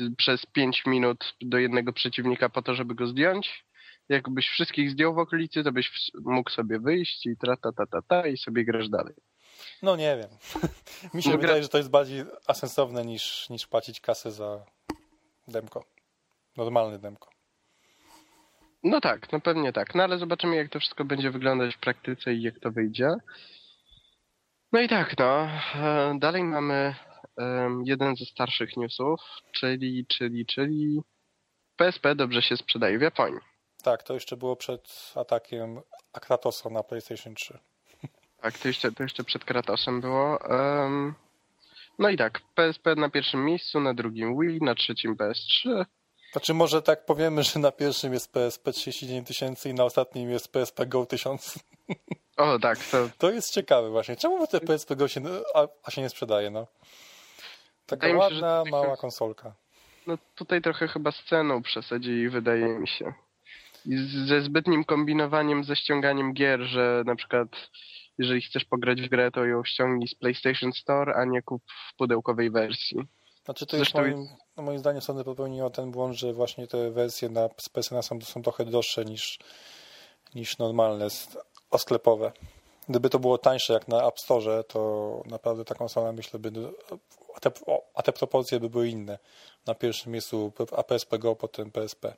y, przez 5 minut do jednego przeciwnika po to, żeby go zdjąć. Jakbyś wszystkich zdjął w okolicy, to byś mógł sobie wyjść i tra ta ta ta ta i sobie grasz dalej. No nie wiem. Mi się wydaje, że to jest bardziej asensowne niż, niż płacić kasę za demko. Normalny demko. No tak, no pewnie tak. No ale zobaczymy, jak to wszystko będzie wyglądać w praktyce i jak to wyjdzie. No i tak, no. e, Dalej mamy jeden ze starszych newsów, czyli, czyli, czyli PSP dobrze się sprzedaje w Japonii. Tak, to jeszcze było przed atakiem Akratosa na PlayStation 3. Tak, to jeszcze, to jeszcze przed Kratosem było. Em, no i tak, PSP na pierwszym miejscu, na drugim Wii, na trzecim PS3. Znaczy może tak powiemy, że na pierwszym jest PSP 39 tysięcy i na ostatnim jest PSP Go 1000. O tak, to To jest ciekawe właśnie. Czemu te PSP Go się, a, a się nie sprzedaje, no? Taka Wydaje się, ładna, to mała konsolka. no, tutaj trochę chyba sceną przesadzili, wydaje mi się. I z- ze zbytnim kombinowaniem, ze ściąganiem gier, że na przykład jeżeli chcesz pograć w grę, to ją ściągnij z PlayStation Store, a nie kup w pudełkowej wersji. Znaczy to Zresztą moim, no moim zdaniem Sony popełniło ten błąd, że właśnie te wersje na z PSN są, są trochę droższe niż, niż normalne osklepowe. Gdyby to było tańsze jak na App Store, to naprawdę ta konsola myślę by a te, a te proporcje by były inne. Na pierwszym miejscu a PSP Go, potem PSP.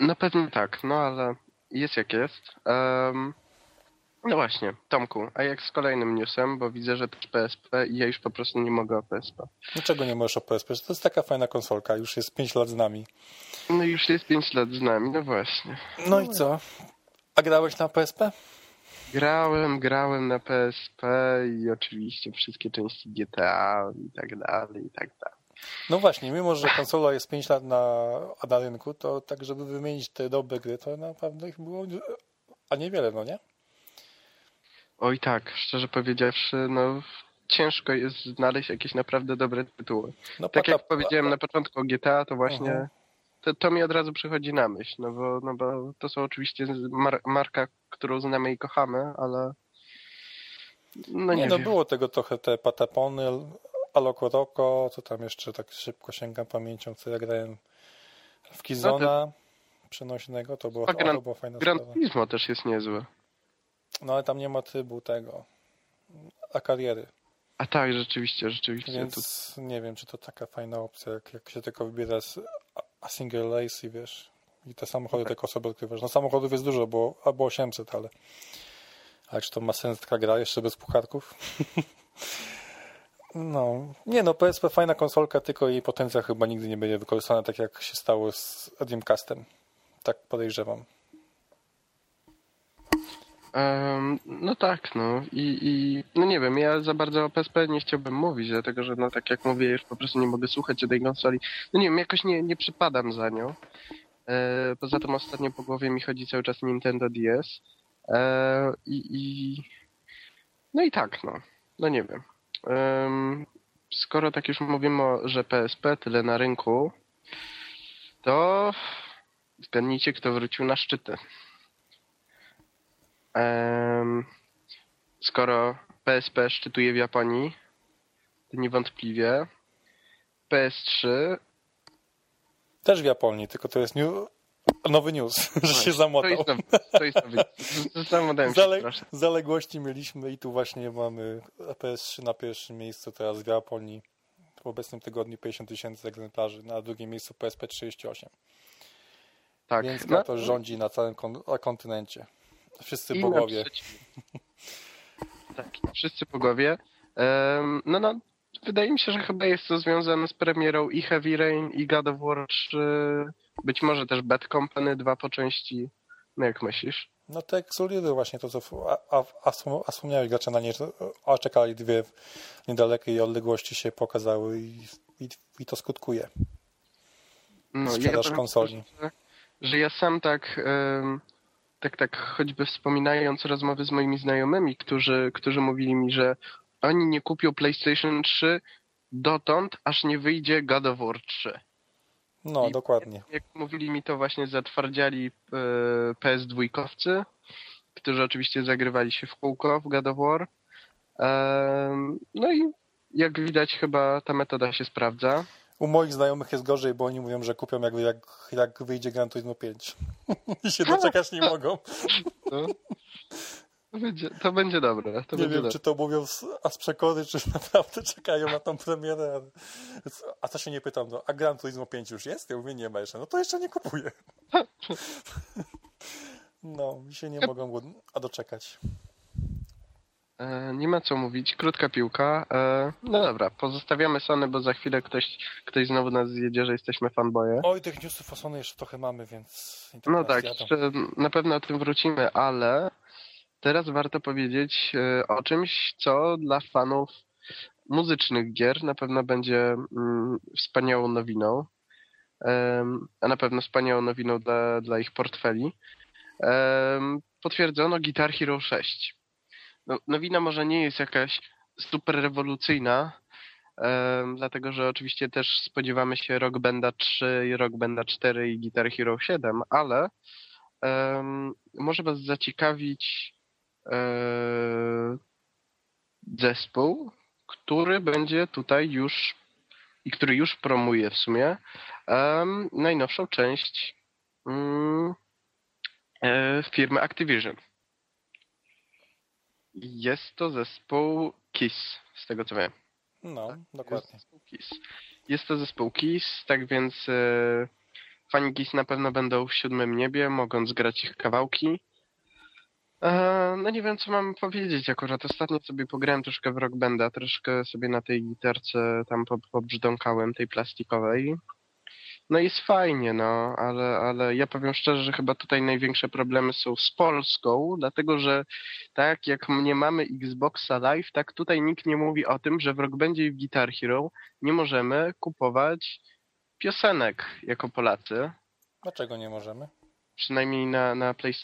No pewnie tak, no ale jest jak jest. Em, no właśnie, Tomku, a jak z kolejnym newsem, bo widzę, że to jest PSP i ja już po prostu nie mogę o PSP. Dlaczego nie możesz o PSP? To jest taka fajna konsolka, już jest 5 lat z nami. No już jest 5 lat z nami, no właśnie. No i co? A grałeś na PSP? Grałem, grałem na PSP i oczywiście wszystkie części GTA i tak dalej, i tak dalej. No właśnie, mimo że konsola jest 5 lat na, na rynku, to tak, żeby wymienić te dobre gry, to naprawdę ich było a niewiele, no nie? Oj tak, szczerze powiedziawszy, no ciężko jest znaleźć jakieś naprawdę dobre tytuły. No, Tak jak powiedziałem na początku o GTA, to właśnie Mhm. to, to mi od razu przychodzi na myśl, no bo, no bo to są oczywiście mar marka, którą znamy i kochamy, ale no nie, nie, no wiem. było tego trochę, te patapony, Aloko Roko, co tam jeszcze tak szybko sięgam pamięcią, co ja grałem w Kizona przenośnego, to było, A to, Gran- to fajna Gran sprawa. Turismo też jest niezłe. No ale tam nie ma trybu tego, a kariery, A tak, rzeczywiście, rzeczywiście. Więc nie wiem, czy to taka fajna opcja, jak, jak się tylko wybiera z a- single lace i wiesz, i te samochody Tak. tylko sobie odkrywasz. No samochodów jest dużo, bo albo 800, ale a czy to ma sens taka gra jeszcze bez pucharków? No, nie no, PSP fajna konsolka, tylko jej potencjał chyba nigdy nie będzie wykorzystana tak jak się stało z Dreamcastem. Tak podejrzewam. Em, no tak, no i, i no nie wiem, ja za bardzo o PSP nie chciałbym mówić, dlatego że no tak jak mówię, już po prostu nie mogę słuchać o tej konsoli. No nie wiem, jakoś nie, nie przypadam za nią. E, poza tym ostatnio po głowie mi chodzi cały czas Nintendo DS. E, i, i no i tak, no. No nie wiem. Skoro tak już mówimy, że PSP tyle na rynku, to zgadnijcie, kto wrócił na szczyty. Skoro PSP szczytuje w Japonii, to niewątpliwie PS3 Też w Japonii, tylko to jest new... nowy news, że się To zamotał. jest to jest nowy. Z- Zamodałem się Zale... Zaległości mieliśmy i tu właśnie mamy PS3 na pierwszym miejscu, teraz w Japonii w obecnym tygodniu 50 tysięcy egzemplarzy, na drugim miejscu PSP 38. Tak. Więc no, na to rządzi na całym kon- na kontynencie. Wszyscy i bogowie. Tak, wszyscy bogowie. Um, no, no, wydaje mi się, że chyba jest to związane z premierą i Heavy Rain, i God of War 3, być może też Bad Company 2 po części. No jak myślisz? No te Exolidy właśnie to, co a, a, a wspomniałeś gracze na nie, a czekali dwie niedalekiej odległości się pokazały i, i, i to skutkuje. No, Sprzedaż ja konsoli. Że, że, ja sam tak, tak, tak choćby wspominając rozmowy z moimi znajomymi, którzy, którzy mówili mi, że oni nie kupią PlayStation 3 dotąd, aż nie wyjdzie God of War 3. No, I dokładnie. Jak, mówili mi to właśnie zatwardziali e, PS2-kowcy, którzy oczywiście zagrywali się w kółko w God of War. No i jak widać chyba ta metoda się sprawdza. U moich znajomych jest gorzej, bo oni mówią, że kupią jak, jak, jak wyjdzie Gran Turismo 5. I się doczekać nie mogą. No. To będzie, to będzie dobre. To nie będzie wiem, dobre. czy to mówią z, a z przekory, czy naprawdę czekają na tą premierę. A to się nie pytam, no, a Gran Turismo 5 już jest? Ja mówię, nie ma jeszcze. No to jeszcze nie kupuję. No, mi się nie mogą a doczekać. E, nie ma co mówić, krótka piłka. E, no dobra, pozostawiamy Sony, bo za chwilę ktoś, ktoś znowu nas zjedzie, że jesteśmy fanboye. Oj, tych newsów o Sony jeszcze trochę mamy, więc... No tak, na pewno o tym wrócimy, ale teraz warto powiedzieć e, o czymś, co dla fanów muzycznych gier na pewno będzie mm, wspaniałą nowiną, a na pewno wspaniałą nowiną dla, dla ich portfeli. Potwierdzono Guitar Hero 6. No, nowina może nie jest jakaś super rewolucyjna, dlatego że oczywiście też spodziewamy się Rock Banda 3, Rock Banda 4 i Guitar Hero 7, ale może Was zaciekawić zespół, który będzie tutaj już i który już promuje w sumie um, najnowszą część um, e, firmy Activision. Jest to zespół KISS, z tego co wiem. No, tak? dokładnie. Jest, KISS. Jest to zespół KISS, tak więc e, fani KISS na pewno będą w siódmym niebie, mogąc grać ich kawałki. E, no nie wiem, co mam powiedzieć akurat. Ostatnio sobie pograłem troszkę w Rock Banda, troszkę sobie na tej gitarce tam pobrzdąkałem, tej plastikowej. No jest fajnie, no, ale, ale ja powiem szczerze, że chyba tutaj największe problemy są z Polską, dlatego że tak jak nie mamy Xboxa Live, tak tutaj nikt nie mówi o tym, że w Rock Bandzie i w Guitar Hero nie możemy kupować piosenek jako Polacy. Dlaczego nie możemy? Przynajmniej na, na play,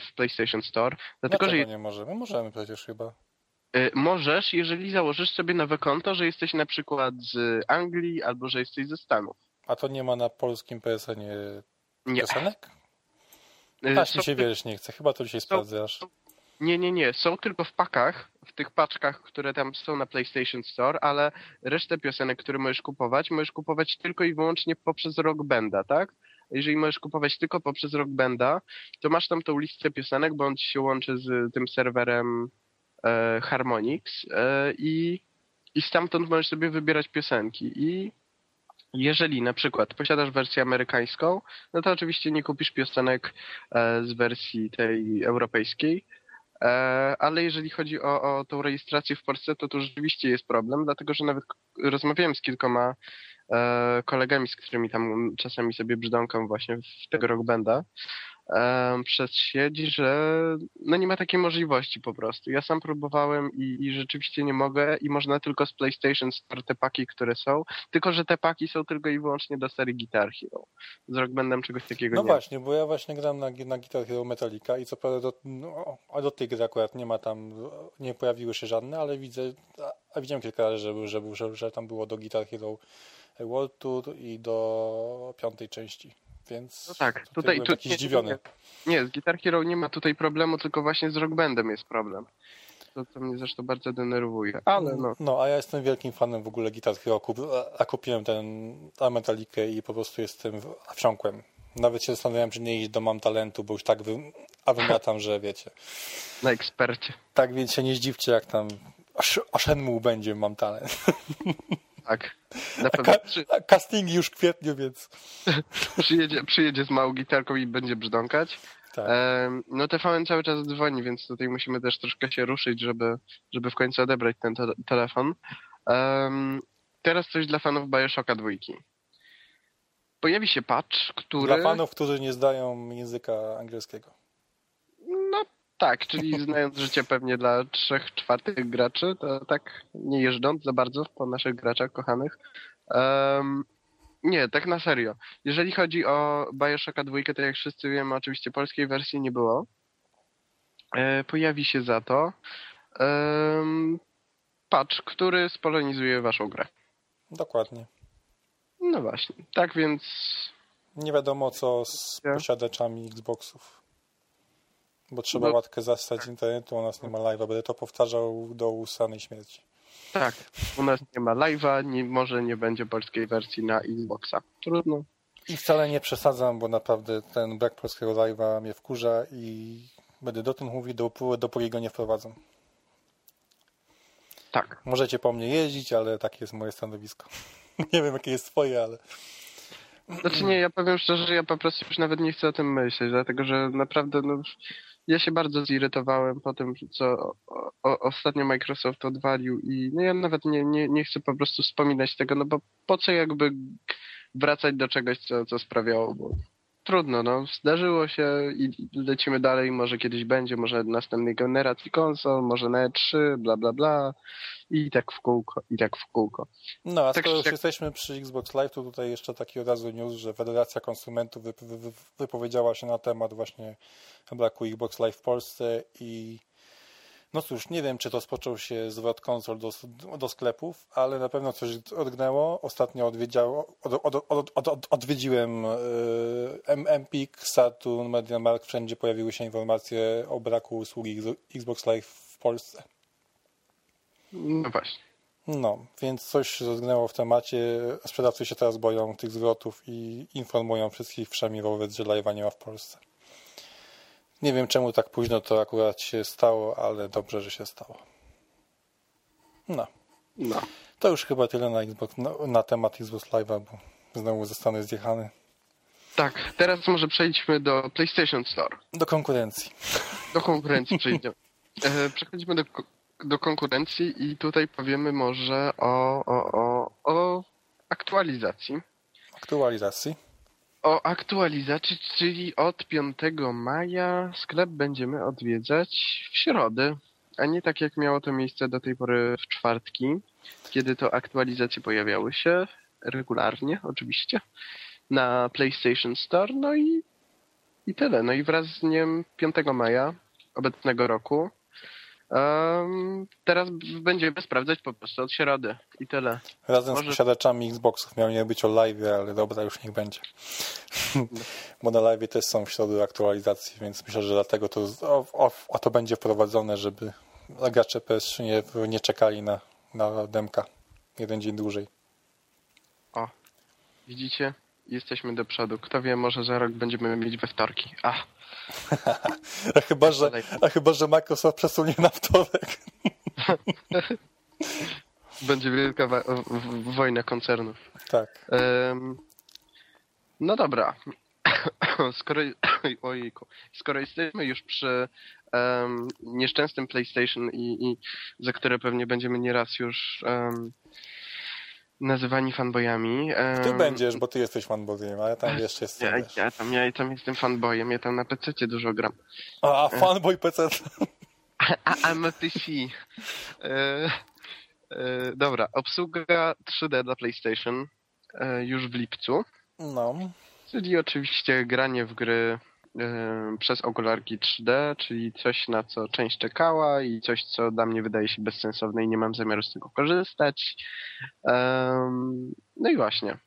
w PlayStation Store. Dlatego, że nie możemy? Możemy przecież chyba. Y, możesz, jeżeli założysz sobie nowe konto, że jesteś na przykład z Anglii albo że jesteś ze Stanów. A to nie ma na polskim PSN-ie piosenek? Nie. Taś mi się wierzyć nie chce. Chyba to dzisiaj są, sprawdzasz. Nie, nie, nie. Są tylko w pakach, w tych paczkach, które tam są na PlayStation Store, ale resztę piosenek, które możesz kupować, możesz kupować tylko i wyłącznie poprzez Rock Banda, tak? Jeżeli możesz kupować tylko poprzez Rock Banda, to masz tam tą listę piosenek, bo on ci się łączy z tym serwerem e, Harmonix e, i, i stamtąd możesz sobie wybierać piosenki. I jeżeli na przykład posiadasz wersję amerykańską, no to oczywiście nie kupisz piosenek e, z wersji tej europejskiej, e, ale jeżeli chodzi o, o tą rejestrację w Polsce, to to rzeczywiście jest problem, dlatego że nawet rozmawiałem z kilkoma kolegami, z którymi tam czasami sobie brzdąkam właśnie w tego Rock Banda e, przez sieć, że no nie ma takiej możliwości po prostu. Ja sam próbowałem i, i, rzeczywiście nie mogę i można tylko z PlayStation Store te paki, które są, tylko że te paki są tylko i wyłącznie do serii Guitar Hero. Z Rock Bandem czegoś takiego no nie No właśnie, bo ja właśnie gram na, na Guitar Hero Metallica i co prawda do, no, a do tej gry akurat nie ma tam, nie pojawiły się żadne, ale widzę, a, a widziałem kilka razy, że, że, że, że tam było do Guitar Hero World Tour i do piątej części. Więc no tak, tutaj, tu, taki nie, zdziwiony. Nie, nie, z Guitar Hero nie ma tutaj problemu, tylko właśnie z Rock Bandem jest problem. To, to mnie zresztą bardzo denerwuje, ale no. No, a ja jestem wielkim fanem w ogóle Guitar Hero, a kupiłem ten Metalikę i po prostu jestem wsiąkłem. Nawet się zastanawiałem, czy nie iść do Mam Talentu, bo już tak wy... a wymiatam, że wiecie. Na ekspercie. Tak, więc się nie zdziwcie, jak tam Shenmue będzie Mam Talent. Tak. Na pewno. A, castingi już w kwietniu, więc. przyjedzie, przyjedzie z małą gitarką i będzie brzdąkać. Tak. Em, no TVN cały czas dzwoni, więc tutaj musimy też troszkę się ruszyć, żeby, żeby w końcu odebrać ten te telefon. Em, teraz coś dla fanów Bioshocka dwójki. Pojawi się patch, który... Dla fanów, którzy nie zdają języka angielskiego. Tak, czyli znając życie pewnie dla trzech czwartych graczy, to tak nie jeżdżąc za bardzo po naszych graczach kochanych. Em, nie, tak na serio. Jeżeli chodzi o Bioshocka 2, to jak wszyscy wiemy, oczywiście polskiej wersji nie było. E, pojawi się za to patch, który spolonizuje waszą grę. Dokładnie. No właśnie. Tak więc Nie wiadomo co z posiadaczami Xboxów. Bo trzeba No. łatkę zastać internetu, u nas nie ma live'a. Będę to powtarzał do ustanej śmierci. tak, u nas nie ma live'a, nie, może nie będzie polskiej wersji na Xboxa. Trudno. I wcale nie przesadzam, bo naprawdę ten brak polskiego live'a mnie wkurza i będę dotąd mówił, dopóki, dopóki go nie wprowadzą. Tak. Możecie po mnie jeździć, ale takie jest moje stanowisko. nie wiem, jakie jest twoje, ale Znaczy nie, ja powiem szczerze, że ja po prostu już nawet nie chcę o tym myśleć, dlatego że naprawdę no, ja się bardzo zirytowałem po tym, co o, ostatnio Microsoft odwalił i no ja nawet nie, nie, nie chcę po prostu wspominać tego, no bo po co jakby wracać do czegoś, co, co sprawiało, bo trudno, no, zdarzyło się i lecimy dalej, może kiedyś będzie, może następnej generacji konsol, może na E3, bla bla bla. I tak w kółko, i tak w kółko. No, a Tak skoro już jak- jesteśmy przy Xbox Live, to tutaj jeszcze taki od razu news, że Federacja Konsumentów wyp- wy- wy- wypowiedziała się na temat właśnie braku Xbox Live w Polsce i no cóż, nie wiem, czy to spoczął się zwrot konsol do, do sklepów, ale na pewno coś odgnęło. Ostatnio odwiedziało, od, od, od, od, od, odwiedziłem e, M- Empik, Saturn, MediaMarkt, wszędzie pojawiły się informacje o braku usługi Xbox Live w Polsce. No właśnie. No, więc coś się rozgnęło w temacie. Sprzedawcy się teraz boją tych zwrotów i informują wszystkich wszemi wobec, że live'a nie ma w Polsce. Nie wiem czemu tak późno to akurat się stało, ale dobrze, że się stało. No, No. to już chyba tyle na, Xbox, na, na temat Xbox Live'a, bo znowu zostanę zjechany. Tak, teraz może przejdźmy do PlayStation Store. Do konkurencji. Do konkurencji przejdziemy. E, przechodzimy do, do konkurencji i tutaj powiemy może o, o, o, o aktualizacji. Aktualizacji. O aktualizacji, czyli od 5 maja sklep będziemy odwiedzać w środę, a nie tak jak miało to miejsce do tej pory w czwartki, kiedy to aktualizacje pojawiały się regularnie, oczywiście, na PlayStation Store, no i, i tyle. No i wraz z dniem 5 maja obecnego roku em, teraz będziemy sprawdzać po prostu od środy i tyle. Razem Może- z posiadaczami Xboxów miał nie być o live, ale dobra, już niech będzie. Bo na live też są w środę aktualizacje, więc myślę, że dlatego to, o, o, o to będzie wprowadzone, żeby gracze PS3 nie, nie czekali na, na demka jeden dzień dłużej. O, widzicie? Jesteśmy do przodu. Kto wie, może za rok będziemy mieć we wtorki. Ach, A chyba, że, a chyba, że Microsoft przesunie na wtorek. będzie wielka wojna koncernów. Tak. Em, no dobra. skoro, ojejku, skoro jesteśmy już przy em, nieszczęsnym PlayStation i, i za które pewnie będziemy nieraz już em, nazywani fanboyami. Ty będziesz, bo ty jesteś fanboyem, a ja tam jeszcze jestem. Ja, ja, tam, ja tam jestem fanboyem, ja tam na PC dużo gram. A, fanboy PC. A, a PC. E, e, dobra, obsługa 3D dla PlayStation e, już w lipcu, No. czyli oczywiście granie w gry przez okularki 3D, czyli coś na co część czekała i coś co dla mnie wydaje się bezsensowne i nie mam zamiaru z tego korzystać. No i właśnie.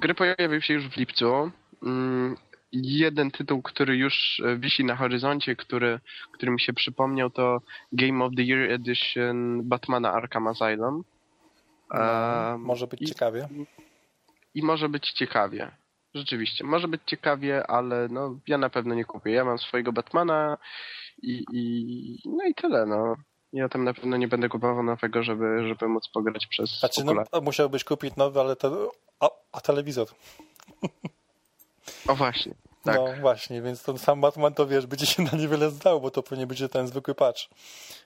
Gry pojawiły się już w lipcu. Mm, Jeden tytuł, który już e, wisi na horyzoncie, który, który mi się przypomniał, to Game of the Year Edition Batmana Arkham Asylum. no. Może być i- ciekawie. I może być ciekawie. Rzeczywiście, może być ciekawie, ale no, ja na pewno nie kupię. Ja mam swojego Batmana i, i no i tyle, no. Ja tam na pewno nie będę kupował nowego, żeby, żeby móc pograć przez Znaczy, no, musiałbyś kupić nowy, ale to. A, a telewizor. O właśnie. Tak. No właśnie, więc ten sam Batman to wiesz, będzie się na niewiele zdał, bo to pewnie będzie ten zwykły patch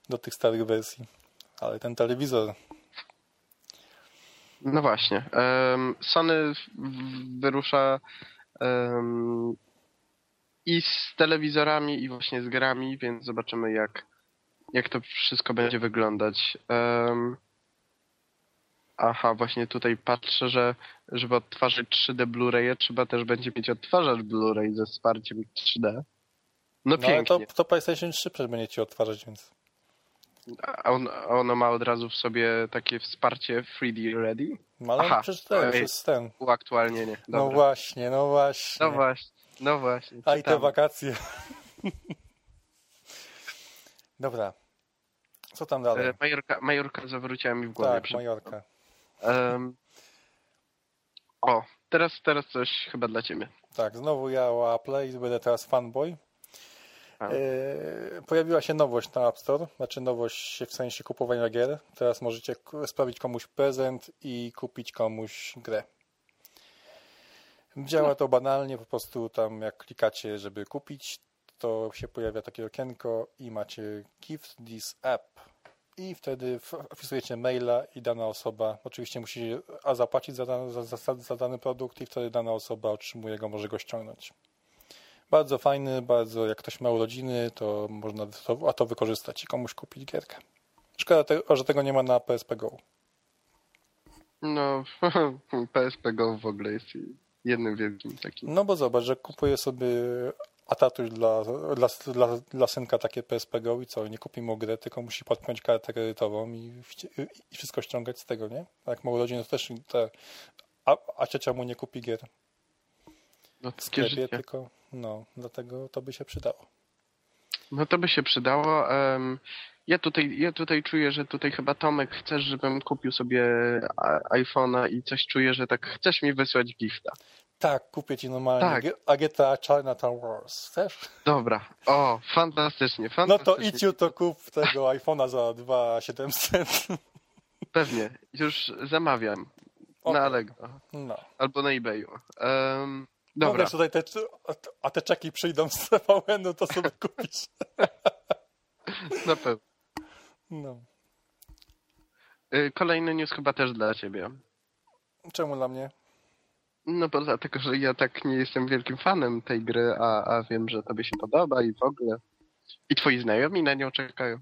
do tych starych wersji. Ale ten telewizor. No właśnie. em, Sony wyrusza em, i z telewizorami, i właśnie z grami, więc zobaczymy jak, jak to wszystko będzie wyglądać. Em, aha, właśnie tutaj patrzę, że żeby odtwarzać 3D Blu-raye trzeba też będzie mieć odtwarzacz Blu-ray ze wsparciem 3D. No No ale to, pięknie. to PlayStation 3 przecież będzie ci odtwarzać, więc. A on, a ono ma od razu w sobie takie wsparcie 3D Ready? No, ale Aha, ten, ej. przez ten. Uaktualnienie. No Dobra. właśnie, no właśnie. No właśnie, no właśnie. A i te wakacje. Dobra. Co tam dalej? E, Majorka, Majorka zawróciła mi w głowie. Tak, Majorka. Em, o, teraz, teraz coś chyba dla ciebie. Tak, znowu ja o Apple i będę teraz fanboy. A. E, pojawiła się nowość na App Store, znaczy nowość w sensie kupowania gier. Teraz możecie sprawić komuś prezent i kupić komuś grę. Działa to banalnie, po prostu tam jak klikacie, żeby kupić, to się pojawia takie okienko i macie gift this app. I wtedy wpisujecie maila i dana osoba, oczywiście musi a zapłacić za, dan- za, za, za dany produkt i wtedy dana osoba otrzymuje go, może go ściągnąć. Bardzo fajny, bardzo jak ktoś ma urodziny, to można to, a to wykorzystać i komuś kupić gierkę. Szkoda, te, że tego nie ma na PSP Go. No, PSP Go w ogóle jest jednym wielkim takim. No bo zobacz, że kupuje sobie a tatuś dla, dla, dla, dla synka takie PSP Go i co, nie kupi mu grę, tylko musi podpiąć kartę kredytową i, i wszystko ściągać z tego, nie? A jak ma urodziny, to też te, a, a ciocia mu nie kupi gier No, w sklepie, tylko no, dlatego to by się przydało. no to by się przydało. Ja, tutaj, ja tutaj czuję, że tutaj chyba Tomek chcesz, żebym kupił sobie iPhone'a i coś czuję, że tak chcesz mi wysłać gifta. Tak, kupię ci normalnie Tak. a GTA Chinatown Wars, chcesz? Dobra, o, fantastycznie, No fantastycznie. to idź to kup tego iPhone'a za 2700. Pewnie, już zamawiam. Okej. Na Allegro. No. Albo na eBayu. Um, No dobra, wiesz, tutaj te, a te czeki przyjdą z TVN-u, to sobie kupisz. na pewno. No. Y, Kolejny news chyba też dla ciebie. Czemu dla mnie? No bo dlatego, że ja tak nie jestem wielkim fanem tej gry, a, a wiem, że tobie się podoba i w ogóle. I twoi znajomi na nią czekają.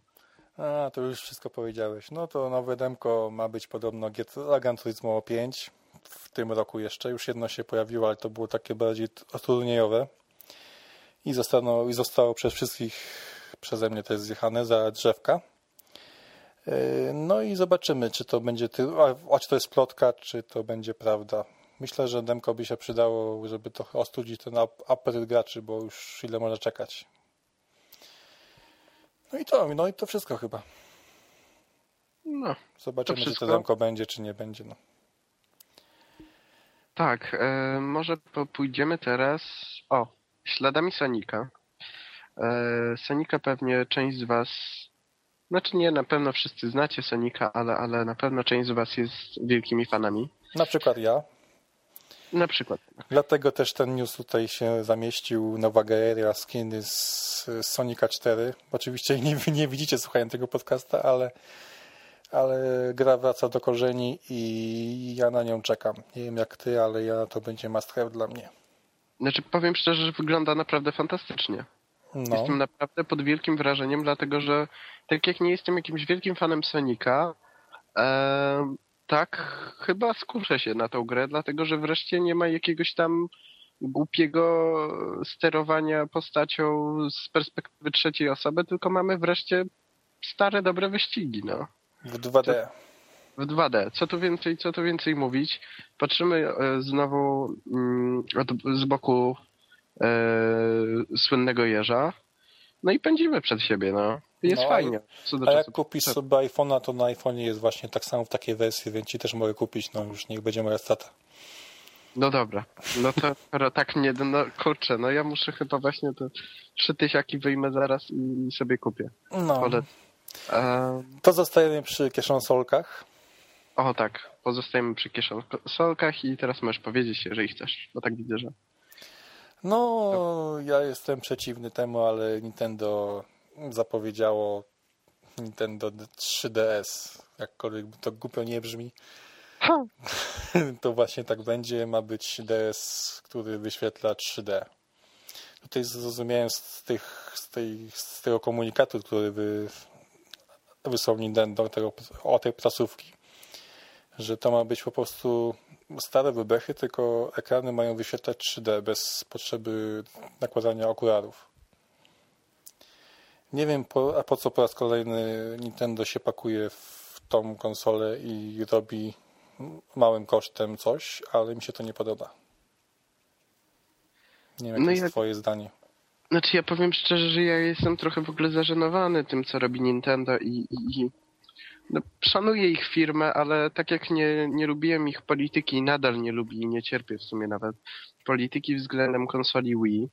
A, to już wszystko powiedziałeś. No to nowe demko ma być podobno GTA Gran Turismo 5 w tym roku jeszcze. Już jedno się pojawiło, ale to było takie bardziej turniejowe. I zostało, I zostało przez wszystkich przeze mnie też zjechane za drzewka. Yy, No i zobaczymy, czy to będzie, a, a czy to jest plotka, czy to będzie prawda. Myślę, że demko by się przydało, żeby trochę ostudzić ten ap- apetyt graczy, bo już ile można czekać. No i to, no i to wszystko chyba. No, Zobaczymy, czy to demko będzie, czy nie będzie. No. Tak. E, może pójdziemy teraz. O, śladami Sonika. E, Sonika pewnie część z was. Znaczy nie, na pewno wszyscy znacie Sonika, ale, ale na pewno część z was jest wielkimi fanami. Na przykład ja. Na przykład. Dlatego też ten news tutaj się zamieścił. Nowa galeria skiny z, z Sonika 4. Oczywiście nie, nie widzicie słuchając tego podcasta, ale, ale gra wraca do korzeni i ja na nią czekam. Nie wiem jak ty, ale ja to będzie must have dla mnie. Znaczy powiem szczerze, że wygląda naprawdę fantastycznie. No, Jestem naprawdę pod wielkim wrażeniem, dlatego że tak jak nie jestem jakimś wielkim fanem Sonika, e, tak chyba skuszę się na tą grę, dlatego że wreszcie nie ma jakiegoś tam głupiego sterowania postacią z perspektywy trzeciej osoby, tylko mamy wreszcie stare, dobre wyścigi, no. W 2D. W 2D. Co tu więcej, co tu więcej mówić? Patrzymy e, znowu mm, z boku e, słynnego jeża. No i pędzimy przed siebie, no. Jest No, fajnie. A jak kupisz sobie iPhone'a, to na iPhone'ie jest właśnie tak samo w takiej wersji, więc ci też mogę kupić. No już niech będzie moja strata. No dobra. No to tak nie, no kurczę, no ja muszę chyba właśnie te trzy tysiaki wyjmę zaraz i, sobie kupię. No. Ale, e, To zostajemy przy kieszonsolkach. o tak, pozostajemy przy kieszonkolkach i teraz możesz powiedzieć, jeżeli chcesz, bo tak widzę, że... No, ja jestem przeciwny temu, ale Nintendo zapowiedziało Nintendo 3DS. Jakkolwiek to głupio nie brzmi. Ha. To właśnie tak będzie. Ma być DS, który wyświetla 3D. Tutaj zrozumiałem z, tych, z, tej, z tego komunikatu, który wy, wysłał Nintendo tego, o tej placówki, że to ma być po prostu stare wybechy, tylko ekrany mają wyświetlać 3D bez potrzeby nakładania okularów. Nie wiem, po, a po co po raz kolejny Nintendo się pakuje w tą konsolę i robi małym kosztem coś, ale mi się to nie podoba. Nie wiem, No jakie ja- jest twoje zdanie. Znaczy ja powiem szczerze, że ja jestem trochę w ogóle zażenowany tym, co robi Nintendo i, i, i no, szanuję ich firmę, ale tak jak nie, nie lubiłem ich polityki i nadal nie lubię i nie cierpię w sumie nawet polityki względem konsoli Wii,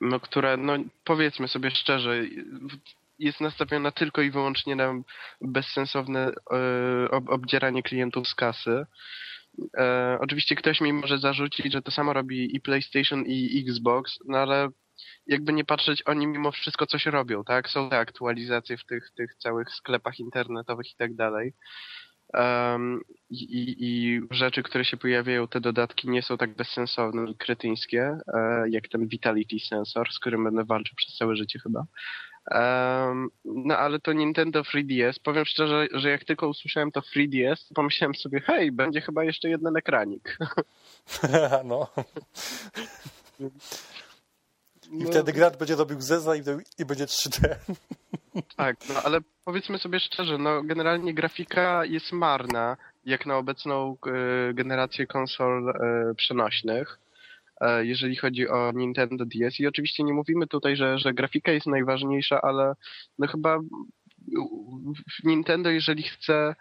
no która, no powiedzmy sobie szczerze, jest nastawiona tylko i wyłącznie na bezsensowne e, ob, obdzieranie klientów z kasy. E, oczywiście ktoś mi może zarzucić, że to samo robi i PlayStation i Xbox, no ale jakby nie patrzeć, oni mimo wszystko coś robią, tak? Są te aktualizacje w tych, tych całych sklepach internetowych i tak dalej. Um, i, i, rzeczy, które się pojawiają, te dodatki nie są tak bezsensowne i kretyńskie, e, jak ten Vitality Sensor, z którym będę walczył przez całe życie chyba. Um, no ale to Nintendo 3DS, powiem szczerze, że jak tylko usłyszałem to 3DS, to pomyślałem sobie, hej, będzie chyba jeszcze jeden ekranik. no. I No, wtedy gracz będzie robił zeza i, i będzie 3D. Tak, no ale powiedzmy sobie szczerze, no generalnie grafika jest marna, jak na obecną e, generację konsol e, przenośnych, e, jeżeli chodzi o Nintendo DS. I oczywiście nie mówimy tutaj, że, że grafika jest najważniejsza, ale no chyba Nintendo, jeżeli chce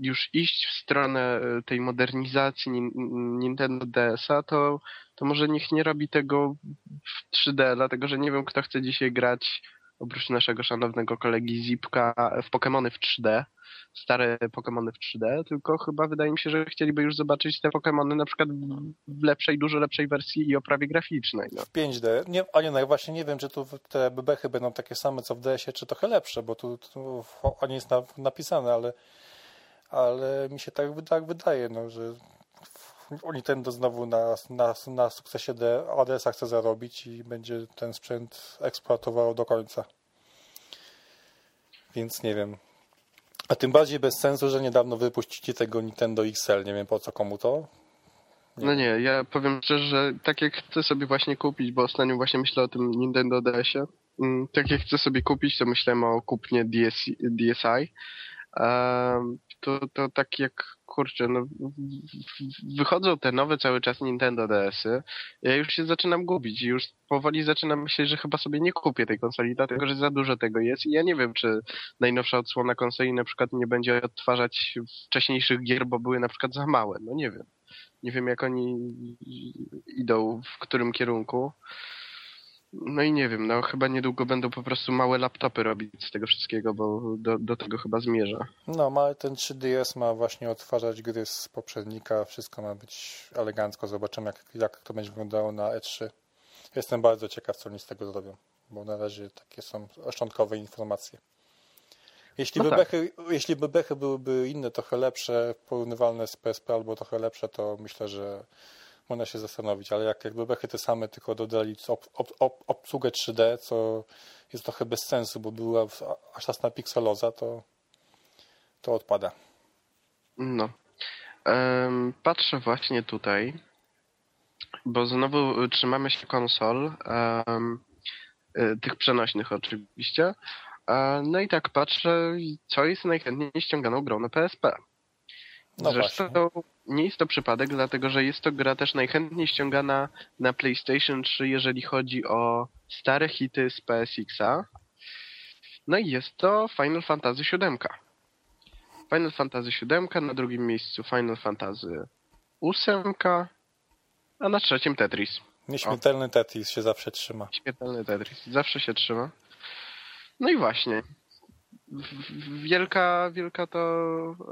już iść w stronę e, tej modernizacji Nin- Nintendo DS-a, to, to może niech nie robi tego w 3D, dlatego że nie wiem, kto chce dzisiaj grać oprócz naszego szanownego kolegi Zipka w Pokémony w 3D, stare Pokémony w 3D, tylko chyba wydaje mi się, że chcieliby już zobaczyć te Pokémony na przykład w- lepszej, dużo lepszej wersji i oprawie graficznej. No. W 5D. Nie, a nie, no właśnie nie wiem, czy tu te bebechy będą takie same co w DS-ie, czy trochę lepsze, bo tu, tu nie jest na, napisane, ale, ale mi się tak, tak wydaje, no, że Nintendo znowu na, na, na sukcesie ADS-a chce zarobić i będzie ten sprzęt eksploatował do końca. Więc nie wiem. A tym bardziej bez sensu, że niedawno wypuścicie tego Nintendo XL. Nie wiem po co komu to. Nie. no nie, ja powiem szczerze, że tak jak chcę sobie właśnie kupić, bo ostatnio właśnie myślę o tym Nintendo DS-ie, mm, tak jak chcę sobie kupić, to myślałem o kupnie DS, DSi, to, to tak jak, kurczę, no, wychodzą te nowe cały czas Nintendo DS-y, ja już się zaczynam gubić i już powoli zaczynam myśleć, że chyba sobie nie kupię tej konsoli, dlatego że za dużo tego jest i ja nie wiem, czy najnowsza odsłona konsoli na przykład nie będzie odtwarzać wcześniejszych gier, bo były na przykład za małe, no nie wiem. Nie wiem, jak oni idą, w którym kierunku. No i nie wiem, no chyba niedługo będą po prostu małe laptopy robić z tego wszystkiego, bo do, do tego chyba zmierza. No, ma, ten 3DS ma właśnie odtwarzać gry z poprzednika. Wszystko ma być elegancko. Zobaczymy, jak, jak to będzie wyglądało na E3. Jestem bardzo ciekaw, co oni z tego zrobią, bo na razie takie są szczątkowe informacje. Jeśli, No tak. bebechy, jeśli bebechy byłyby inne, trochę lepsze, porównywalne z PSP albo trochę lepsze, to myślę, że można się zastanowić, ale jak, jak bebechy te same, tylko dodali ob, ob, ob, obsługę 3D, co jest trochę bez sensu, bo była aż czas na pikseloza, to, to odpada. No. Em, patrzę właśnie tutaj, bo znowu trzymamy się konsol, y, tych przenośnych oczywiście. E, No i tak patrzę, co jest najchętniej ściąganą grą na PSP. No Zresztą nie jest to przypadek, dlatego że jest to gra też najchętniej ściągana na PlayStation 3, jeżeli chodzi o stare hity z PSX-a. No i jest to Final Fantasy VII. Final Fantasy VII, na drugim miejscu Final Fantasy VIII, a na trzecim Tetris. Nieśmiertelny Tetris się zawsze trzyma. Śmiertelny Tetris. Zawsze się trzyma. No i właśnie. Wielka, wielka to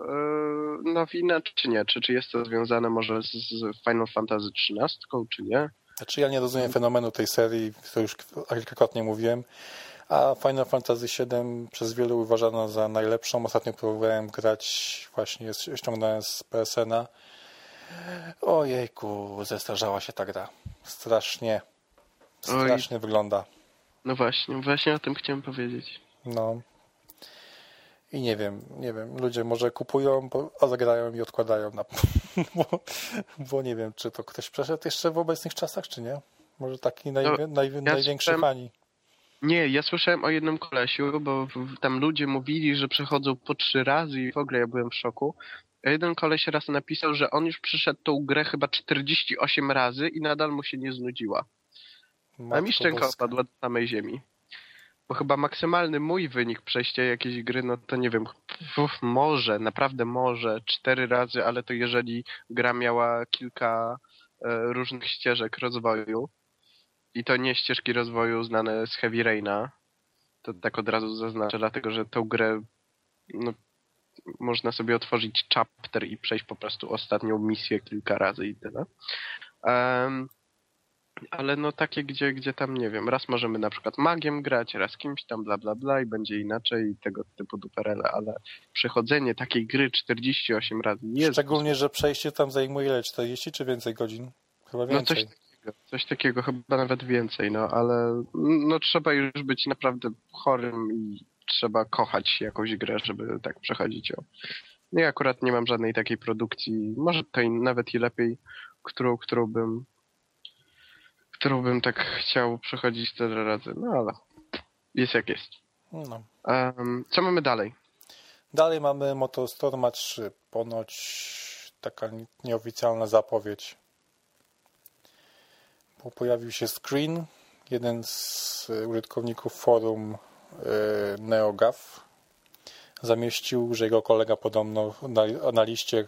e, nowina, czy nie? Czy, czy jest to związane może z, z Final Fantasy XIII, czy nie? Znaczy ja nie rozumiem fenomenu tej serii, to już kilkakrotnie mówiłem, a Final Fantasy VII przez wielu uważano za najlepszą. Ostatnio próbowałem grać, właśnie ściągnąłem z PSN-a. Ojejku, zestarzała się ta gra. Strasznie, strasznie Oj. wygląda. No właśnie, właśnie o tym chciałem powiedzieć. No. I nie wiem, nie wiem, ludzie może kupują, a zagrają i odkładają, na, bo, bo nie wiem, czy to ktoś przeszedł jeszcze w obecnych czasach, czy nie? Może taki naj, no, naj, ja największy słyszałem, fani. Nie, ja słyszałem o jednym kolesiu, bo tam ludzie mówili, że przechodzą po trzy razy i w ogóle ja byłem w szoku. A jeden koleś raz napisał, że on już przeszedł tą grę chyba 48 razy i nadal mu się nie znudziła. Matko A mi szczęka opadła do samej ziemi. Bo chyba maksymalny mój wynik przejścia jakiejś gry, no to nie wiem, może, naprawdę może, cztery razy, ale to jeżeli gra miała kilka e, różnych ścieżek rozwoju i to nie ścieżki rozwoju znane z Heavy Raina, to tak od razu zaznaczę, dlatego że tą grę no, można sobie otworzyć chapter i przejść po prostu ostatnią misję kilka razy i tyle. Um, ale no takie, gdzie, gdzie tam, nie wiem, raz możemy na przykład magiem grać, raz kimś tam, bla, bla, bla i będzie inaczej i tego typu duperele, ale przechodzenie takiej gry 48 razy nie jest... Szczególnie, że przejście tam zajmuje ile? 40 czy więcej godzin? Chyba więcej. No coś takiego, coś takiego, chyba nawet więcej, no ale no trzeba już być naprawdę chorym i trzeba kochać jakąś grę, żeby tak przechodzić ją. Ja akurat nie mam żadnej takiej produkcji, może to nawet i lepiej, którą, którą bym którą bym tak chciał przechodzić tyle razy, no ale jest jak jest. No. Um, co mamy dalej? Dalej mamy Motostorma 3. Ponoć taka nieoficjalna zapowiedź. Bo pojawił się screen. Jeden z użytkowników forum e, NeoGAF zamieścił, że jego kolega podobno na, na liście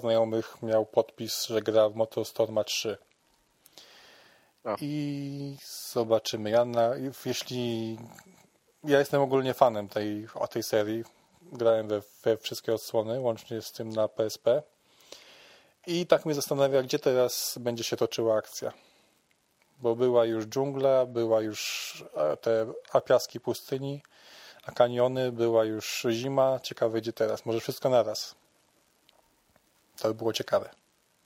znajomych miał podpis, że gra w Motostorma 3. I zobaczymy. Ja na, jeśli ja jestem ogólnie fanem tej, o tej serii. Grałem we, we wszystkie odsłony, łącznie z tym na PSP. I tak mnie zastanawia, gdzie teraz będzie się toczyła akcja. Bo była już dżungla, była już e, te apiaski pustyni, a kaniony, była już zima. Ciekawe, gdzie teraz. Może wszystko naraz. To by było ciekawe.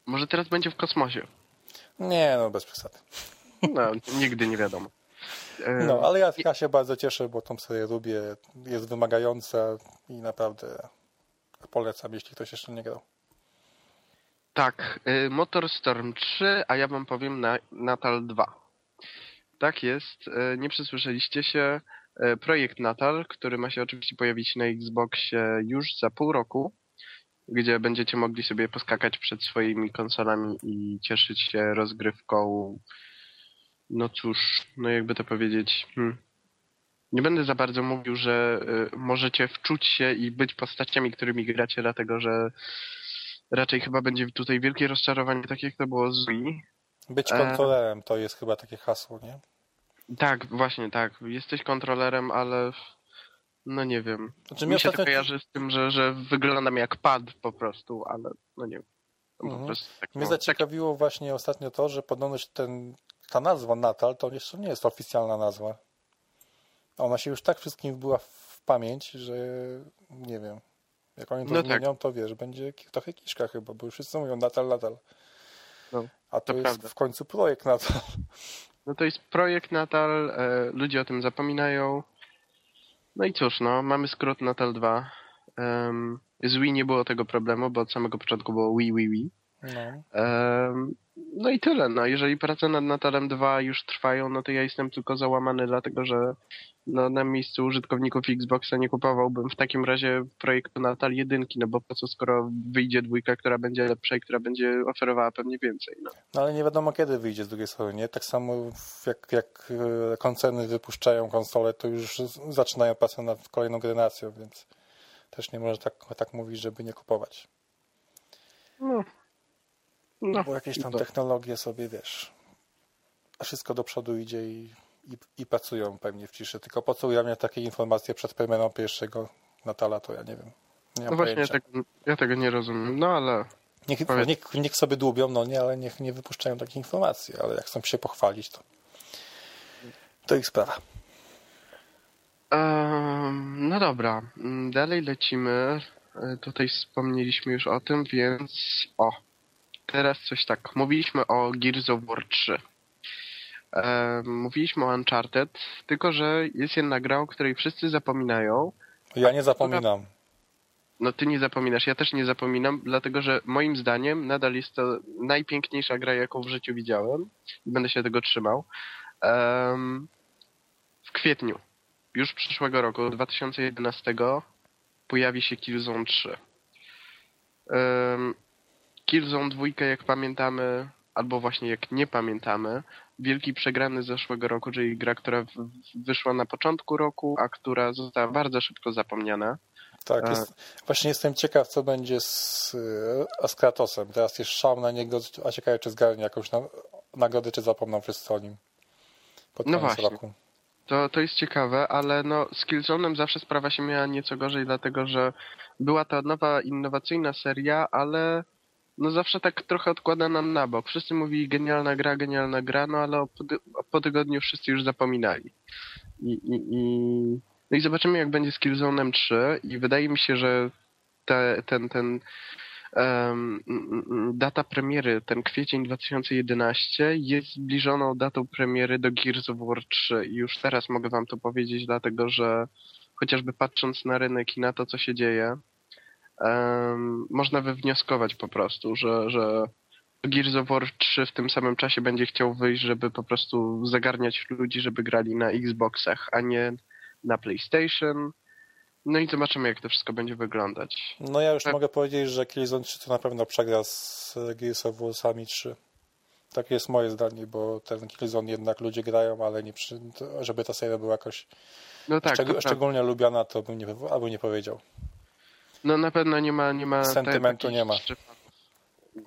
Może teraz będzie w kosmosie. Nie, no bez przesady. No, nigdy nie wiadomo. No, ale ja, ja się bardzo cieszę, bo tą serię lubię. Jest wymagająca i naprawdę polecam, jeśli ktoś jeszcze nie grał. Tak, y, Motor Storm 3, a ja wam powiem na Natal 2. Tak jest, y, nie przysłyszeliście się. Projekt Natal, który ma się oczywiście pojawić na Xboxie już za pół roku gdzie będziecie mogli sobie poskakać przed swoimi konsolami i cieszyć się rozgrywką. No cóż, no jakby to powiedzieć. Hmm. Nie będę za bardzo mówił, że y, możecie wczuć się i być postaciami, którymi gracie, dlatego że raczej chyba będzie tutaj wielkie rozczarowanie, tak jak to było z Wii. Być e, kontrolerem, e... to jest chyba takie hasło, nie? Tak, właśnie tak. Jesteś kontrolerem, ale no nie wiem. Znaczy, mi się to kojarzy z tym, że, że wyglądam jak pad po prostu, ale no nie wiem. Mhm. tak, Mnie no, zaciekawiło tak... właśnie ostatnio to, że podobność ten, ta nazwa Natal to jeszcze nie jest oficjalna nazwa. Ona się już tak wszystkim była w pamięć, że nie wiem. Jak oni to no zmienią, tak. to wiesz, będzie trochę kiszka chyba, bo już wszyscy mówią Natal, Natal. No, A to, to jest prawda. w końcu projekt Natal. No to jest projekt Natal, e, ludzie o tym zapominają. No i cóż, no, mamy skrót Natal 2. Um, z Wii nie było tego problemu, bo od samego początku było Wii, Wii, Wii. No. Um, no i tyle. No, jeżeli prace nad Natalem 2 już trwają, no to ja jestem tylko załamany, dlatego że no, na miejscu użytkowników Xboxa nie kupowałbym w takim razie projektu Natal 1, no bo po co skoro wyjdzie dwójka, która będzie lepsza i która będzie oferowała pewnie więcej. No. no ale nie wiadomo kiedy wyjdzie z drugiej strony, nie? Tak samo jak, jak e, koncerny wypuszczają konsole, to już zaczynają pracę nad kolejną generacją, więc też nie można tak, tak mówić, żeby nie kupować. No. no. Bo jakieś tam technologie sobie, wiesz, a wszystko do przodu idzie i, i, i, pracują pewnie w ciszy. Tylko po co ujawniać takie informacje przed premierą pierwszego Natala, to ja nie wiem. Nie no właśnie, ja tego, ja tego, nie rozumiem, no ale... Niech, niech, niech sobie dłubią, no nie, ale niech nie wypuszczają takich informacji, ale jak chcą się pochwalić, to to ich sprawa. Um, no dobra, mm, dalej lecimy. E, tutaj wspomnieliśmy już o tym, więc o, teraz coś tak. Mówiliśmy o Gears of War 3. Um, mówiliśmy o Uncharted, tylko że jest jedna gra, o której wszyscy zapominają. Ja nie zapominam. No ty nie zapominasz, ja też nie zapominam, dlatego że moim zdaniem nadal jest to najpiękniejsza gra, jaką w życiu widziałem i będę się tego trzymał. Um, w kwietniu, już przyszłego roku, 2011, pojawi się Killzone 3. Um, Killzone 2, jak pamiętamy, albo właśnie jak nie pamiętamy, wielki przegrany z zeszłego roku, czyli gra, która wyszła na początku roku, a która została bardzo szybko zapomniana. Tak, jest, właśnie jestem ciekaw, co będzie z, z Kratosem. Teraz jest szał na niego, a ciekawe, czy zgarnie jakąś na, nagrodę, czy zapomną wszyscy o nim. Pod no właśnie. Roku. To, to jest ciekawe, ale no z Killzone'em zawsze sprawa się miała nieco gorzej, dlatego że była to nowa, innowacyjna seria, ale no zawsze tak trochę odkłada nam na bok. Wszyscy mówili genialna gra, genialna gra, no ale po, tygodniu wszyscy już zapominali. I, i, i no i zobaczymy, jak będzie z Killzone'em 3 i wydaje mi się, że te, ten, ten um, data premiery, ten kwiecień 2011 jest zbliżoną datą premiery do Gears of War 3 i już teraz mogę wam to powiedzieć, dlatego że chociażby patrząc na rynek i na to, co się dzieje, um, można wywnioskować po prostu, że, że Gears of War 3 w tym samym czasie będzie chciał wyjść, żeby po prostu zagarniać ludzi, żeby grali na Xboxach, a nie na PlayStation. No i zobaczymy, jak to wszystko będzie wyglądać. No ja już tak. mogę powiedzieć, że Killzone 3 to na pewno przegra z Gears of War sami 3. Takie jest moje zdanie, bo ten Killzone jednak ludzie grają, ale nie przy... żeby ta seria była jakoś no tak, szczeg- szczególnie lubiana, to bym nie, albo nie powiedział. No na pewno nie ma... Nie ma Sentymentu nie ma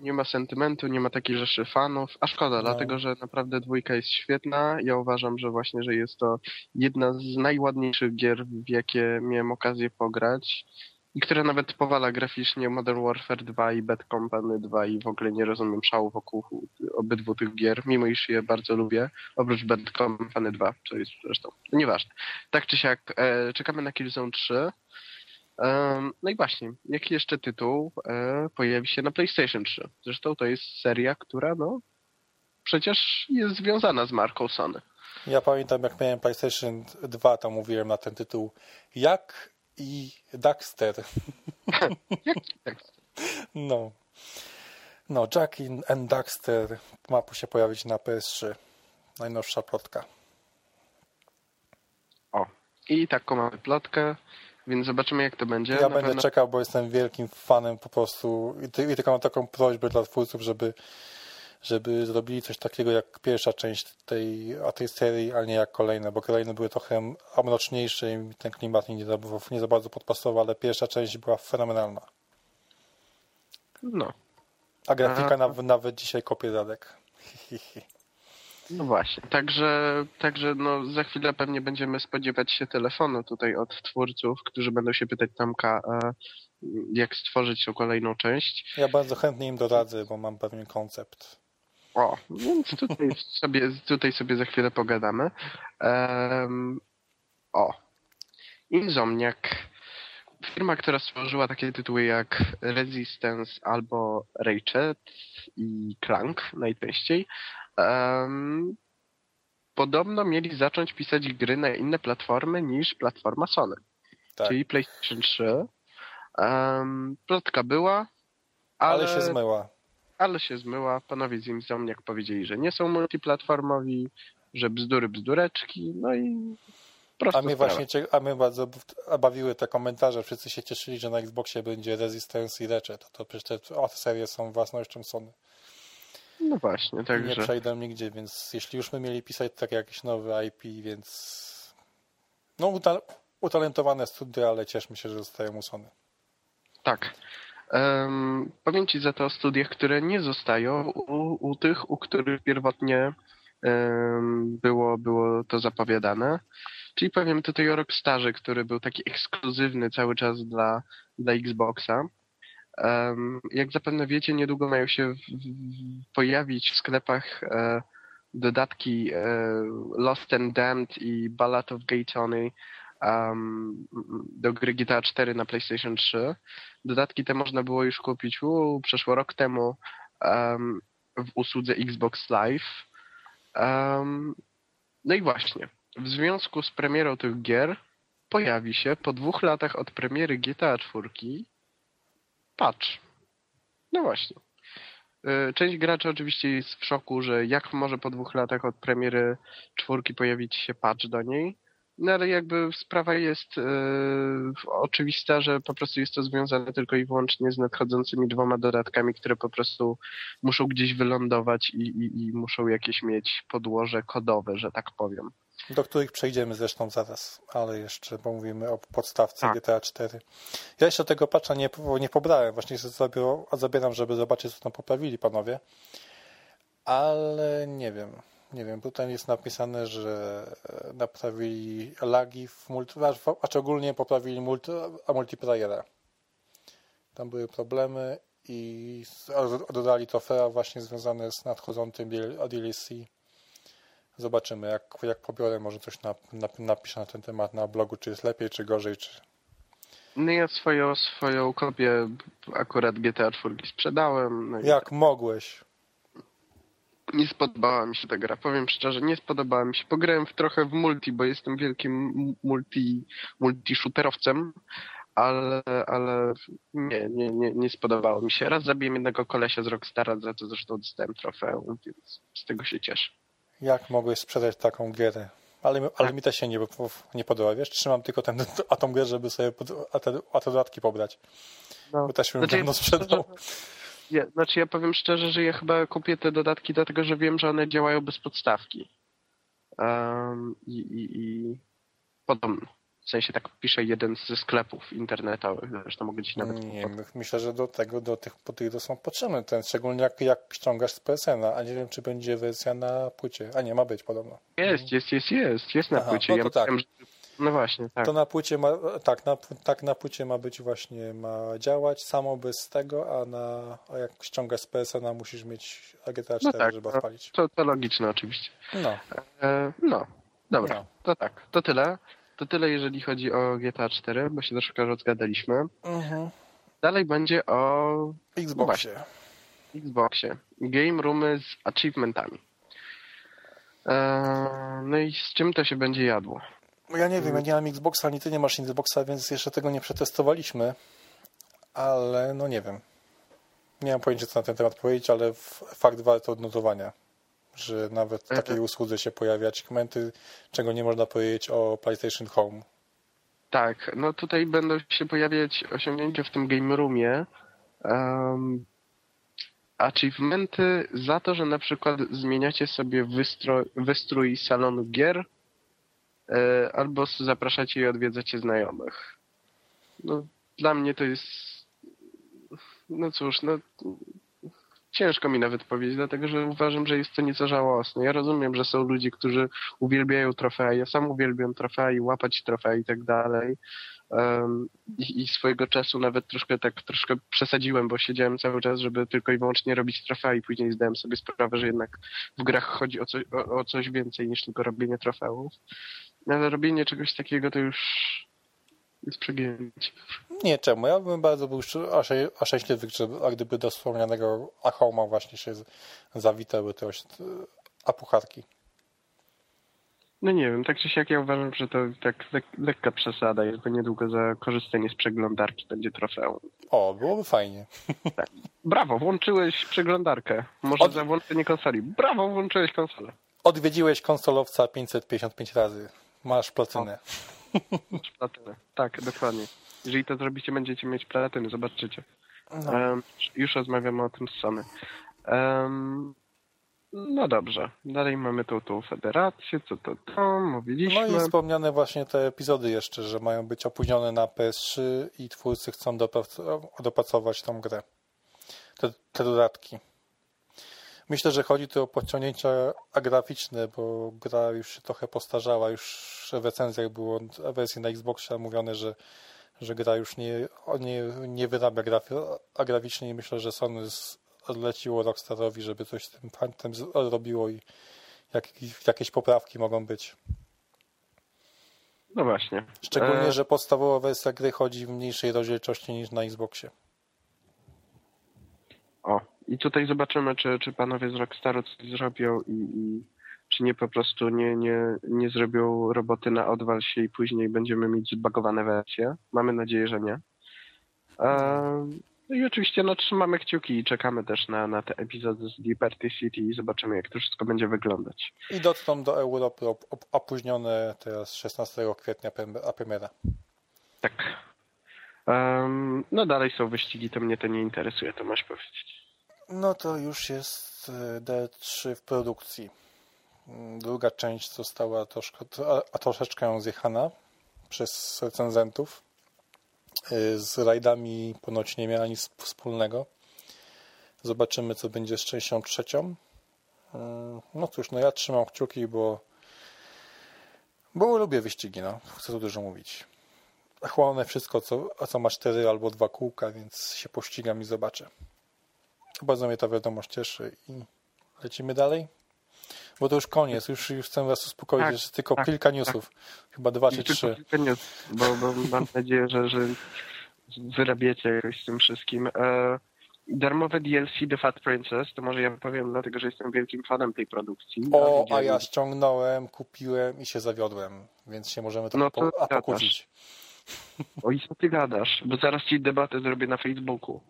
nie ma sentymentu, nie ma takiej rzeszy fanów, a szkoda, no. dlatego że naprawdę dwójka jest świetna. Ja uważam, że właśnie, że jest to jedna z najładniejszych gier, w jakie miałem okazję pograć i która nawet powala graficznie Modern Warfare 2 i Bad Company 2 i w ogóle nie rozumiem szału wokół obydwu tych gier, mimo iż je bardzo lubię, oprócz Bad Company 2, co jest zresztą nieważne. Tak czy siak, e, czekamy na Killzone 3, no i właśnie, jaki jeszcze tytuł e, pojawi się na PlayStation 3? Zresztą to jest seria, która no przecież jest związana z marką Sony. Ja pamiętam, jak miałem PlayStation 2, to mówiłem na ten tytuł jak i Daxter. No. No, Jack and Daxter ma się pojawić na PS3. Najnowsza plotka. O, i taką mamy plotkę. Więc zobaczymy, jak to będzie. Ja Na będę pewno... czekał, bo jestem wielkim fanem po prostu i, tylko mam taką prośbę dla twórców, żeby, żeby zrobili coś takiego jak pierwsza część tej, a tej serii, a nie jak kolejne, bo kolejne były trochę mroczniejsze i ten klimat nie za, nie za bardzo podpasował, ale pierwsza część była fenomenalna. No. A grafika Nawet, nawet dzisiaj kopie zadek. No właśnie, także, także no za chwilę pewnie będziemy spodziewać się telefonu tutaj od twórców, którzy będą się pytać Tamka, jak stworzyć tą kolejną część. Ja bardzo chętnie im doradzę, bo mam pewien koncept. O, więc tutaj sobie, tutaj sobie za chwilę pogadamy. Um, o, Insomniac, firma, która stworzyła takie tytuły jak Resistance albo Ratchet i Clank najczęściej, Um, podobno mieli zacząć pisać gry na inne platformy niż platforma Sony. Tak. Czyli PlayStation 3. Um, plotka była, ale, ale się zmyła. Ale się zmyła. Panowie z Insomniac powiedzieli, że nie są multiplatformowi, że bzdury, bzdureczki, no i a mnie sprawa. właśnie, a mnie bardzo bawiły te komentarze. Wszyscy się cieszyli, że na Xboxie będzie Resistance i Ratchet. To przecież te serie są własnością Sony. No właśnie, także... Nie przejdą nigdzie, więc jeśli już my mieli pisać tak jakieś nowe IP, więc no utalentowane studia, ale cieszmy się, że zostają usone. Tak. Um, powiem Ci za to o studiach, które nie zostają u, u tych, u których pierwotnie um, było, było to zapowiadane. Czyli powiem tutaj o Rockstarze, który był taki ekskluzywny cały czas dla, dla Xboxa. Jak zapewne wiecie, niedługo mają się pojawić w sklepach e, dodatki e, Lost and Damned i Ballad of Gay Tony do gry GTA 4 na PlayStation 3. Dodatki te można było już kupić u, przeszło rok temu w usłudze Xbox Live. No i właśnie, w związku z premierą tych gier pojawi się po dwóch latach od premiery GTA 4 patch. No właśnie. Y, część graczy oczywiście jest w szoku, że jak może po dwóch latach od premiery czwórki pojawić się patch do niej. No ale jakby sprawa jest yy, oczywista, że po prostu jest to związane tylko i wyłącznie z nadchodzącymi dwoma dodatkami, które po prostu muszą gdzieś wylądować i, i, i muszą jakieś mieć podłoże kodowe, że tak powiem. Do których przejdziemy zresztą zaraz, ale jeszcze pomówimy o podstawce. GTA 4. Ja jeszcze tego patcha nie, nie pobrałem, właśnie zabieram, żeby zobaczyć, co tam poprawili panowie, ale nie wiem. Nie wiem, tutaj jest napisane, że e, naprawili lagi w multi, a szczególnie poprawili multi, a multiplayera. Tam były problemy i dodali trofea właśnie związane z nadchodzącym DLC. Zobaczymy, jak, jak pobiorę, może coś na, na, napiszę na ten temat na blogu, czy jest lepiej, czy gorzej, czy... No ja swoją, swoją kopię akurat GTA 4 sprzedałem. No jak mogłeś? nie spodobała mi się ta gra. Powiem szczerze, nie spodobała mi się. Pograłem w trochę w multi, bo jestem wielkim multi, multi-shooterowcem, ale, ale nie, nie, nie, nie spodobało mi się. Raz zabiłem jednego kolesia z Rockstara, za to zresztą dostałem trofeum, więc z tego się cieszę. Jak mogłeś sprzedać taką gierę? Ale, ale tak. mi też się nie, nie podoba, wiesz? Trzymam tylko ten, a tą grę, żeby sobie a te, a te dodatki pobrać. No. Bo też bym znaczy, dawno sprzedał. Ja, znaczy ja powiem szczerze, że ja chyba kupię te dodatki dlatego, że wiem, że one działają bez podstawki. Um, i, i, I podobno. W sensie tak pisze jeden ze sklepów internetowych, zresztą mogę ci nawet... Nie, myślę, że do tego, do tych, po tych są potrzebne, ten, szczególnie jak, jak ściągasz z PSN-a, a nie wiem, czy będzie wersja na płycie. A nie, ma być podobno. Jest, jest, jest, jest, jest na Aha, płycie. No to ja tak. Myślałem, że no właśnie, tak. To na płycie ma, tak, na, tak na płycie ma być właśnie, ma działać samo bez tego, a na, a jak ściągasz z PSN-a musisz mieć GTA 4, no tak, żeby odpalić. To, to logiczne oczywiście. No. E, no, dobra, no. to tak, to tyle. To tyle, jeżeli chodzi o GTA 4, bo się troszkę rozgadaliśmy. Mhm. Dalej będzie o Xboxie. Xboxie. Game roomy z achievementami. E, no i z czym to się będzie jadło? Ja nie wiem, ja nie mam Xboxa, ani ty nie masz Xboxa, więc jeszcze tego nie przetestowaliśmy, ale no nie wiem. Nie mam pojęcia, co na ten temat powiedzieć, ale fakt warto odnotowania, że nawet w takiej usłudze się pojawia achievementy, czego nie można powiedzieć o PlayStation Home. Tak, no tutaj będą się pojawiać osiągnięcia w tym Game Roomie. Um, achievementy za to, że na przykład zmieniacie sobie wystrój salonu gier, E, albo zapraszacie i odwiedzacie znajomych. No, dla mnie to jest, no cóż, no ciężko mi nawet powiedzieć, dlatego że uważam, że jest to nieco żałosne. Ja rozumiem, że są ludzie, którzy uwielbiają trofea, ja sam uwielbiam trofea i łapać trofea i tak dalej. Um, i, I swojego czasu nawet troszkę tak troszkę przesadziłem, bo siedziałem cały czas, żeby tylko i wyłącznie robić trofea i później zdałem sobie sprawę, że jednak w grach chodzi o, co, o, o coś więcej niż tylko robienie trofeów. Ale robienie czegoś takiego to już jest przegięcie. Nie, czemu? Ja bym bardzo był a szczęśliwy, a gdyby do wspomnianego Ahoma właśnie się zawitały te apucharki. No nie wiem, tak czy siak ja uważam, że to tak lek lekka przesada jest, bo niedługo za korzystanie z przeglądarki będzie trofeum. O, byłoby fajnie. Tak. Brawo, włączyłeś przeglądarkę. Może Od... za włączenie konsoli. Brawo, włączyłeś konsolę. Odwiedziłeś konsolowca 555 razy. Masz platynę. Masz platynę, tak, dokładnie. Jeżeli to zrobicie, będziecie mieć platyny, zobaczycie. No. Um, już rozmawiamy o tym z Sony. Um, no dobrze, dalej mamy tą, tą federację, co to to, mówiliśmy. No i wspomniane właśnie te epizody jeszcze, że mają być opóźnione na PS3 i twórcy chcą dopracować tą grę. Te, te dodatki. Myślę, że chodzi tu o podciągnięcia graficzne, bo gra już się trochę postarzała. Już w recenzjach było w wersji na Xboxie mówione, że, że gra już nie, nie, nie wyrabia a graficznie myślę, że Sony odleciło Rockstarowi, żeby coś z tym fantem zrobiło i jak, jakieś poprawki mogą być. No właśnie. Szczególnie, e... że podstawowa wersja gry chodzi w mniejszej rozdzielczości niż na Xboxie. O, i tutaj zobaczymy, czy, czy panowie z Rockstaru coś zrobią i, i czy nie po prostu nie, nie, nie zrobią roboty na odwal się i później będziemy mieć zbagowane wersje. Mamy nadzieję, że nie. No i oczywiście no, trzymamy kciuki i czekamy też na, na te epizody z Liberty City i zobaczymy, jak to wszystko będzie wyglądać. I dotrą do Europy opóźnione teraz 16 kwietnia premiera. Tak. Um, no dalej są wyścigi, to mnie to nie interesuje, to masz powiedzieć. No to już jest e, D3 w produkcji. Druga część została troszkę, a troszeczkę zjechana przez recenzentów. Y, z rajdami ponoć nie miała nic wspólnego. Zobaczymy, co będzie z częścią trzecią. Y, no cóż, no ja trzymam kciuki, bo bo lubię wyścigi, no. Chcę tu dużo mówić. Chłonę wszystko, co, co ma cztery albo dwa kółka, więc się pościgam i zobaczę. Bardzo mnie ta wiadomość cieszy i lecimy dalej. Bo to już koniec, już, już chcę was uspokoić, tak, jest tylko tak, kilka newsów. Tak. Chyba dwa czy trzy. Kilka news, bo, bo mam nadzieję, że, że wyrabiecie jakoś z tym wszystkim. E, darmowe DLC The Fat Princess, to może ja powiem, dlatego że jestem wielkim fanem tej produkcji. O, a, ja ściągnąłem, kupiłem i się zawiodłem, więc się możemy no to, po, a pokłócić. O i co ty gadasz? Bo zaraz ci debatę zrobię na Facebooku.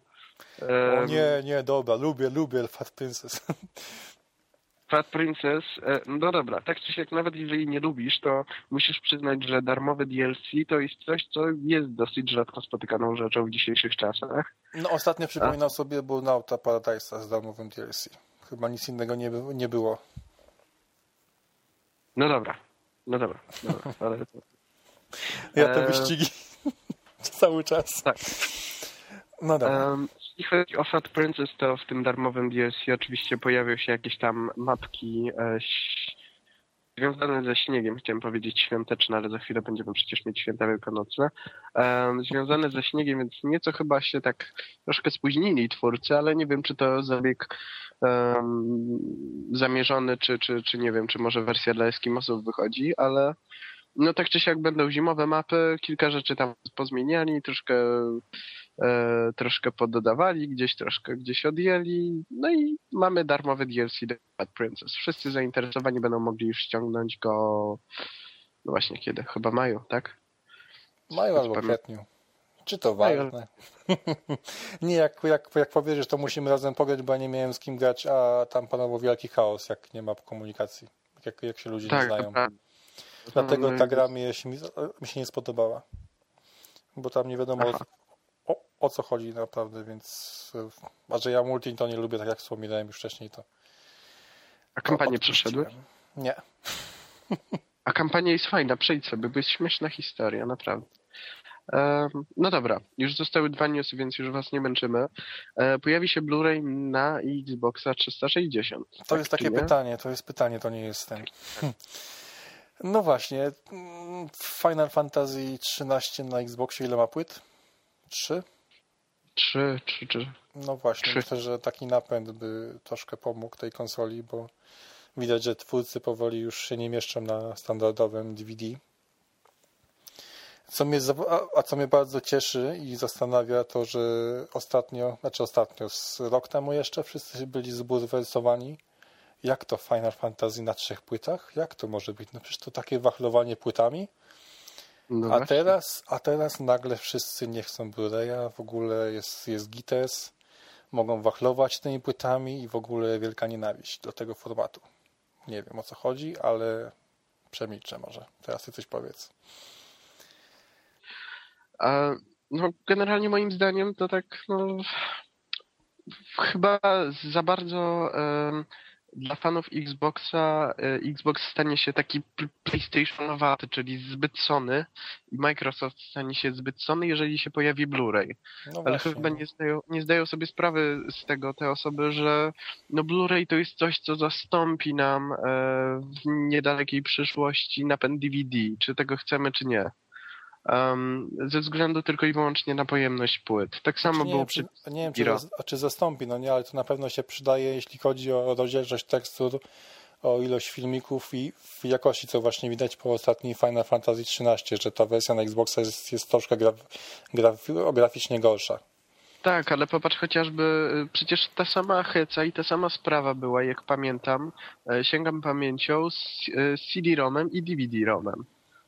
O nie, nie, dobra, lubię, lubię Fat Princess. Fat Princess, e, no dobra, tak czy siak, nawet jeżeli nie lubisz, to musisz przyznać, że darmowe DLC to jest coś, co jest dosyć rzadko spotykaną rzeczą w dzisiejszych czasach. No ostatnio przypominam A? sobie Burnouta Paradise'a z darmowym DLC. Chyba nic innego nie, nie było. No dobra, no dobra, dobra ale... Ja te e... wyścigi cały czas. Tak. No dobra. Um, jeśli chodzi o Fat Princess, to w tym darmowym DLC oczywiście pojawią się jakieś tam mapki e, związane ze śniegiem, chciałem powiedzieć świąteczne, ale za chwilę będziemy przecież mieć święta wielkanocne. E, związane ze śniegiem, więc nieco chyba się tak troszkę spóźnili twórcy, ale nie wiem, czy to zabieg um, zamierzony, czy, czy, czy nie wiem, czy może wersja dla Eskimosów wychodzi, ale no tak czy siak będą zimowe mapy, kilka rzeczy tam pozmieniali, troszkę e, troszkę poddawali, gdzieś troszkę gdzieś odjęli, no i mamy darmowy DLC The Bad Princess. Wszyscy zainteresowani będą mogli już ściągnąć go no właśnie kiedy? Chyba mają, tak? Mają albo kwietniu. Czy to ważne? nie, jak, jak, jak powiedziesz, to musimy razem pograć, bo ja nie miałem z kim grać, a tam panował wielki chaos, jak nie ma komunikacji, jak, jak się ludzie tak, nie znają. Tak. Dlatego ta gra mi się, mi się nie spodobała. Bo tam nie wiadomo o, o, o, co chodzi naprawdę, więc a że ja multi to nie lubię, tak jak wspominałem już wcześniej, to A kampanię przeszedłeś? Nie. A kampania jest fajna, przejdź sobie, bo jest śmieszna historia, naprawdę. no dobra, już zostały dwa newsy, więc już was nie męczymy. E, pojawi się Blu-ray na Xboxa 360. To tak, jest takie pytanie, to jest pytanie, to nie jest ten. No właśnie, Final Fantasy 13 na Xboxie ile ma płyt? Trzy? Trzy, trzy, trzy. No właśnie, myślę, że taki napęd by troszkę pomógł tej konsoli, bo widać, że twórcy powoli już się nie mieszczą na standardowym DVD. Co mnie, a co mnie bardzo cieszy i zastanawia to, że ostatnio, znaczy ostatnio, z rok temu jeszcze wszyscy byli zbulwersowani jak to Final Fantasy na trzech płytach? Jak to może być? No przecież to takie wachlowanie płytami. No a, teraz, a teraz nagle wszyscy nie chcą Blu-raya, w ogóle jest, jest GITES, mogą wachlować tymi płytami i w ogóle wielka nienawiść do tego formatu. Nie wiem o co chodzi, ale przemilczę może. Teraz ty coś powiedz. A, no, generalnie moim zdaniem to tak no, chyba za bardzo dla fanów Xboxa e, Xbox stanie się taki PlayStationowaty, czyli zbyt Sony i Microsoft stanie się zbyt Sony, jeżeli się pojawi Blu-ray. No Ale chyba nie zdają, nie zdają sobie sprawy z tego te osoby, że no Blu-ray to jest coś, co zastąpi nam e, w niedalekiej przyszłości napęd DVD, czy tego chcemy, czy nie. Um, ze względu tylko i wyłącznie na pojemność płyt. Tak samo Znaczy, było przy nie wiem, czy, czy zastąpi, no nie, ale to na pewno się przydaje, jeśli chodzi o rozdzielczość tekstur, o ilość filmików i w jakości, co właśnie widać po ostatniej Final Fantasy XIII, że ta wersja na Xboxa jest, jest troszkę graf, graf, graficznie gorsza. Tak, ale popatrz chociażby, y, przecież ta sama heca i ta sama sprawa była, jak pamiętam, e, sięgam pamięcią z e, CD-ROMem i DVD-ROMem.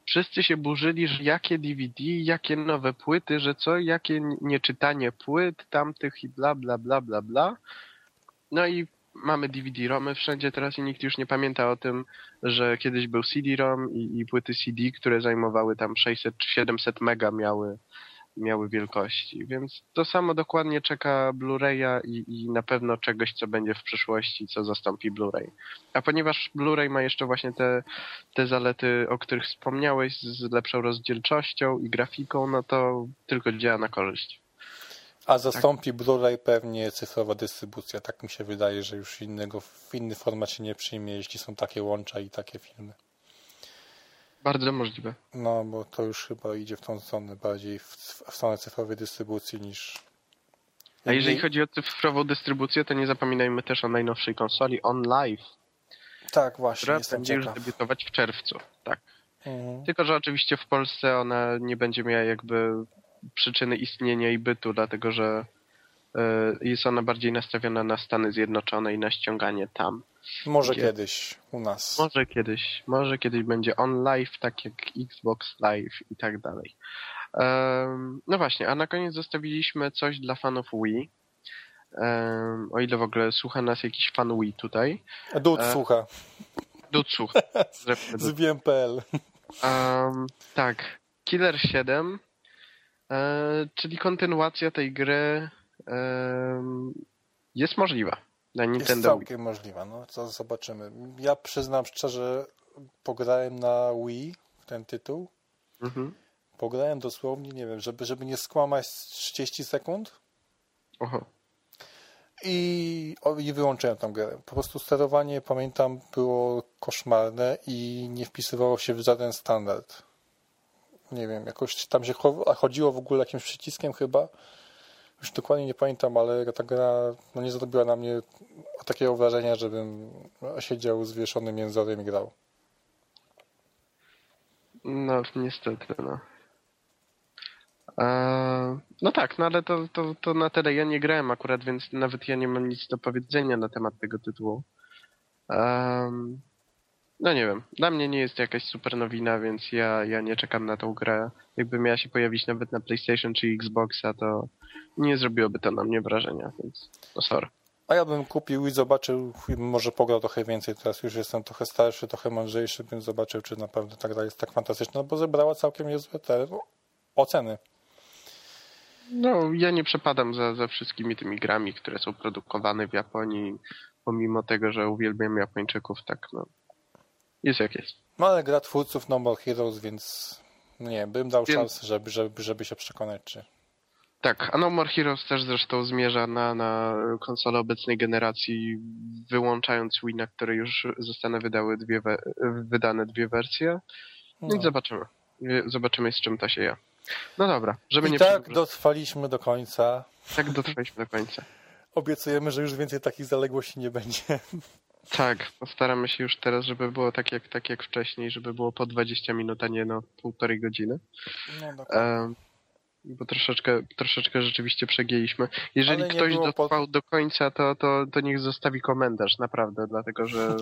Wszyscy się burzyli, że jakie DVD, jakie nowe płyty, że co, jakie nieczytanie płyt tamtych i bla, bla, bla, bla, bla. No i mamy DVD-ROmy wszędzie teraz i nikt już nie pamięta o tym, że kiedyś był CD-ROM i, i płyty CD, które zajmowały tam 600 czy 700 mega miały miały wielkości, więc to samo dokładnie czeka Blu-raya i, i na pewno czegoś, co będzie w przyszłości, co zastąpi Blu-ray. A ponieważ Blu-ray ma jeszcze właśnie te, te zalety, o których wspomniałeś, z lepszą rozdzielczością i grafiką, no to tylko działa na korzyść. A zastąpi Blu-ray pewnie cyfrowa dystrybucja. Tak mi się wydaje, że już innego, w inny format się nie przyjmie, jeśli są takie łącza i takie filmy. Bardzo możliwe. No, bo to już chyba idzie w tą stronę, bardziej w, w stronę cyfrowej dystrybucji niż... A jeżeli chodzi o cyfrową dystrybucję, to nie zapominajmy też o najnowszej konsoli On Live, Tak, właśnie, która będzie już ciekaw. debiutować w czerwcu. Tak. Mhm. Tylko, że oczywiście w Polsce ona nie będzie miała jakby przyczyny istnienia i bytu, dlatego że jest ona bardziej nastawiona na Stany Zjednoczone i na ściąganie tam. Może Gdzie? kiedyś u nas. Może kiedyś, może kiedyś będzie on live, tak jak Xbox Live i tak dalej. Em, no właśnie, a na koniec zostawiliśmy coś dla fanów Wii. Em, o ile w ogóle słucha nas jakiś fan Wii tutaj. Dud E, słucha. Dud słucha. Z wiem.pl. Um, tak, Killer 7, e, czyli kontynuacja tej gry jest możliwa na Jest Nintendo Wii. całkiem możliwa, no co zobaczymy. Ja przyznam szczerze, pograłem na Wii w ten tytuł. Mhm. Pograłem dosłownie, nie wiem, żeby, żeby nie skłamać z 30 sekund Oho. i, o, i wyłączyłem tą grę. Po prostu sterowanie, pamiętam, było koszmarne i nie wpisywało się w żaden standard. Nie wiem, jakoś tam się chodziło w ogóle jakimś przyciskiem chyba. Już dokładnie nie pamiętam, ale ta gra no, nie zrobiła na mnie takiego wrażenia, żebym siedział z wieszonym jęzorem i grał. No, niestety, no. Eee, no tak, no ale to, to, to na tyle ja nie grałem akurat, więc nawet ja nie mam nic do powiedzenia na temat tego tytułu. Em, no nie wiem, dla mnie nie jest to jakaś super nowina, więc ja, ja nie czekam na tą grę. Jakby miała się pojawić nawet na PlayStation czy Xboxa, to nie zrobiłoby to na mnie wrażenia, więc no sorry. A ja bym kupił i zobaczył, może pograł trochę więcej. Teraz już jestem trochę starszy, trochę mądrzejszy, bym zobaczył, czy naprawdę ta gra jest tak fantastyczna, no bo zebrała całkiem niezłe te oceny. No, ja nie przepadam za, za wszystkimi tymi grami, które są produkowane w Japonii, pomimo tego, że uwielbiam Japończyków, tak no. Jest jak jest. No ale gra twórców No More Heroes, więc no nie, bym dał Więc- szansę, żeby, żeby, żeby się przekonać, czy... Tak, a No More Heroes też zresztą zmierza na, na konsolę obecnej generacji, wyłączając Wii, na której już zostaną wydały dwie we, wydane dwie wersje. Więc No. zobaczymy. Zobaczymy, z czym to się je. No dobra, żeby I nie tak przedłużać, dotrwaliśmy do końca. tak dotrwaliśmy do końca. Obiecujemy, że już więcej takich zaległości nie będzie. Tak, postaramy się już teraz, żeby było tak jak, tak jak wcześniej, żeby było po 20 minut, a nie no półtorej godziny. No, dokładnie. Bo troszeczkę, troszeczkę rzeczywiście przegięliśmy. Jeżeli ktoś dotrwał do końca, to, to, to niech zostawi komentarz, naprawdę, dlatego że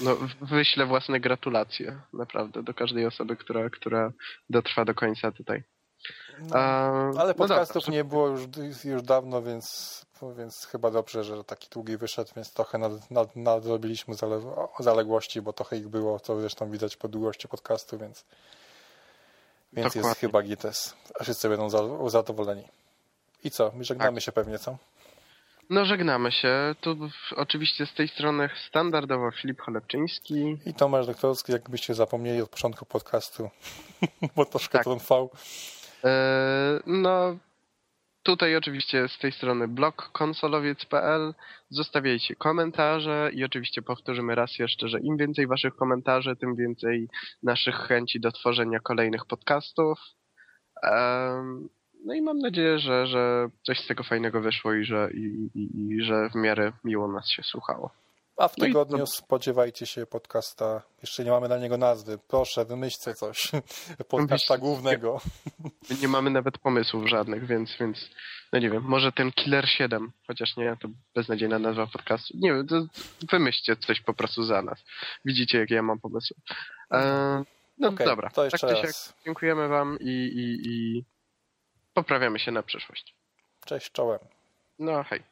no, wyślę własne gratulacje, naprawdę, do każdej osoby, która, która dotrwa do końca tutaj. No. Ale no podcastów dobra, nie było już, już dawno, więc, więc chyba dobrze, że taki długi wyszedł, więc trochę nad, nad, nadrobiliśmy zale, zaległości, bo trochę ich było, to zresztą widać po długości podcastu, więc, więc jest chyba gites. A wszyscy będą za, zadowoleni. I co? My żegnamy Tak. się pewnie, co? No żegnamy się. Tu oczywiście z tej strony standardowo Filip Cholewczyński. I Tomasz Doktorski, jakbyście zapomnieli od początku podcastu, bo troszkę Tak. trwał. E, no, tutaj oczywiście z tej strony blog konsolowiec.pl. Zostawiajcie komentarze i oczywiście powtórzymy raz jeszcze, że im więcej waszych komentarzy, tym więcej naszych chęci do tworzenia kolejnych podcastów. Um, no i mam nadzieję, że, że coś z tego fajnego wyszło i że, i, i, i że w miarę miło nas się słuchało. A w tygodniu no i... spodziewajcie się podcasta. Jeszcze nie mamy na niego nazwy. Proszę, wymyślcie coś. Podcasta głównego. My nie mamy nawet pomysłów żadnych, więc, więc no nie wiem, może ten Killer 7, chociaż nie, to beznadziejna nazwa podcastu. Nie wiem, wymyślcie coś po prostu za nas. Widzicie, jakie ja mam pomysły. E, no okay, dobra, to jeszcze tak raz. dziękujemy wam i, i, i poprawiamy się na przyszłość. Cześć, czołem. No hej.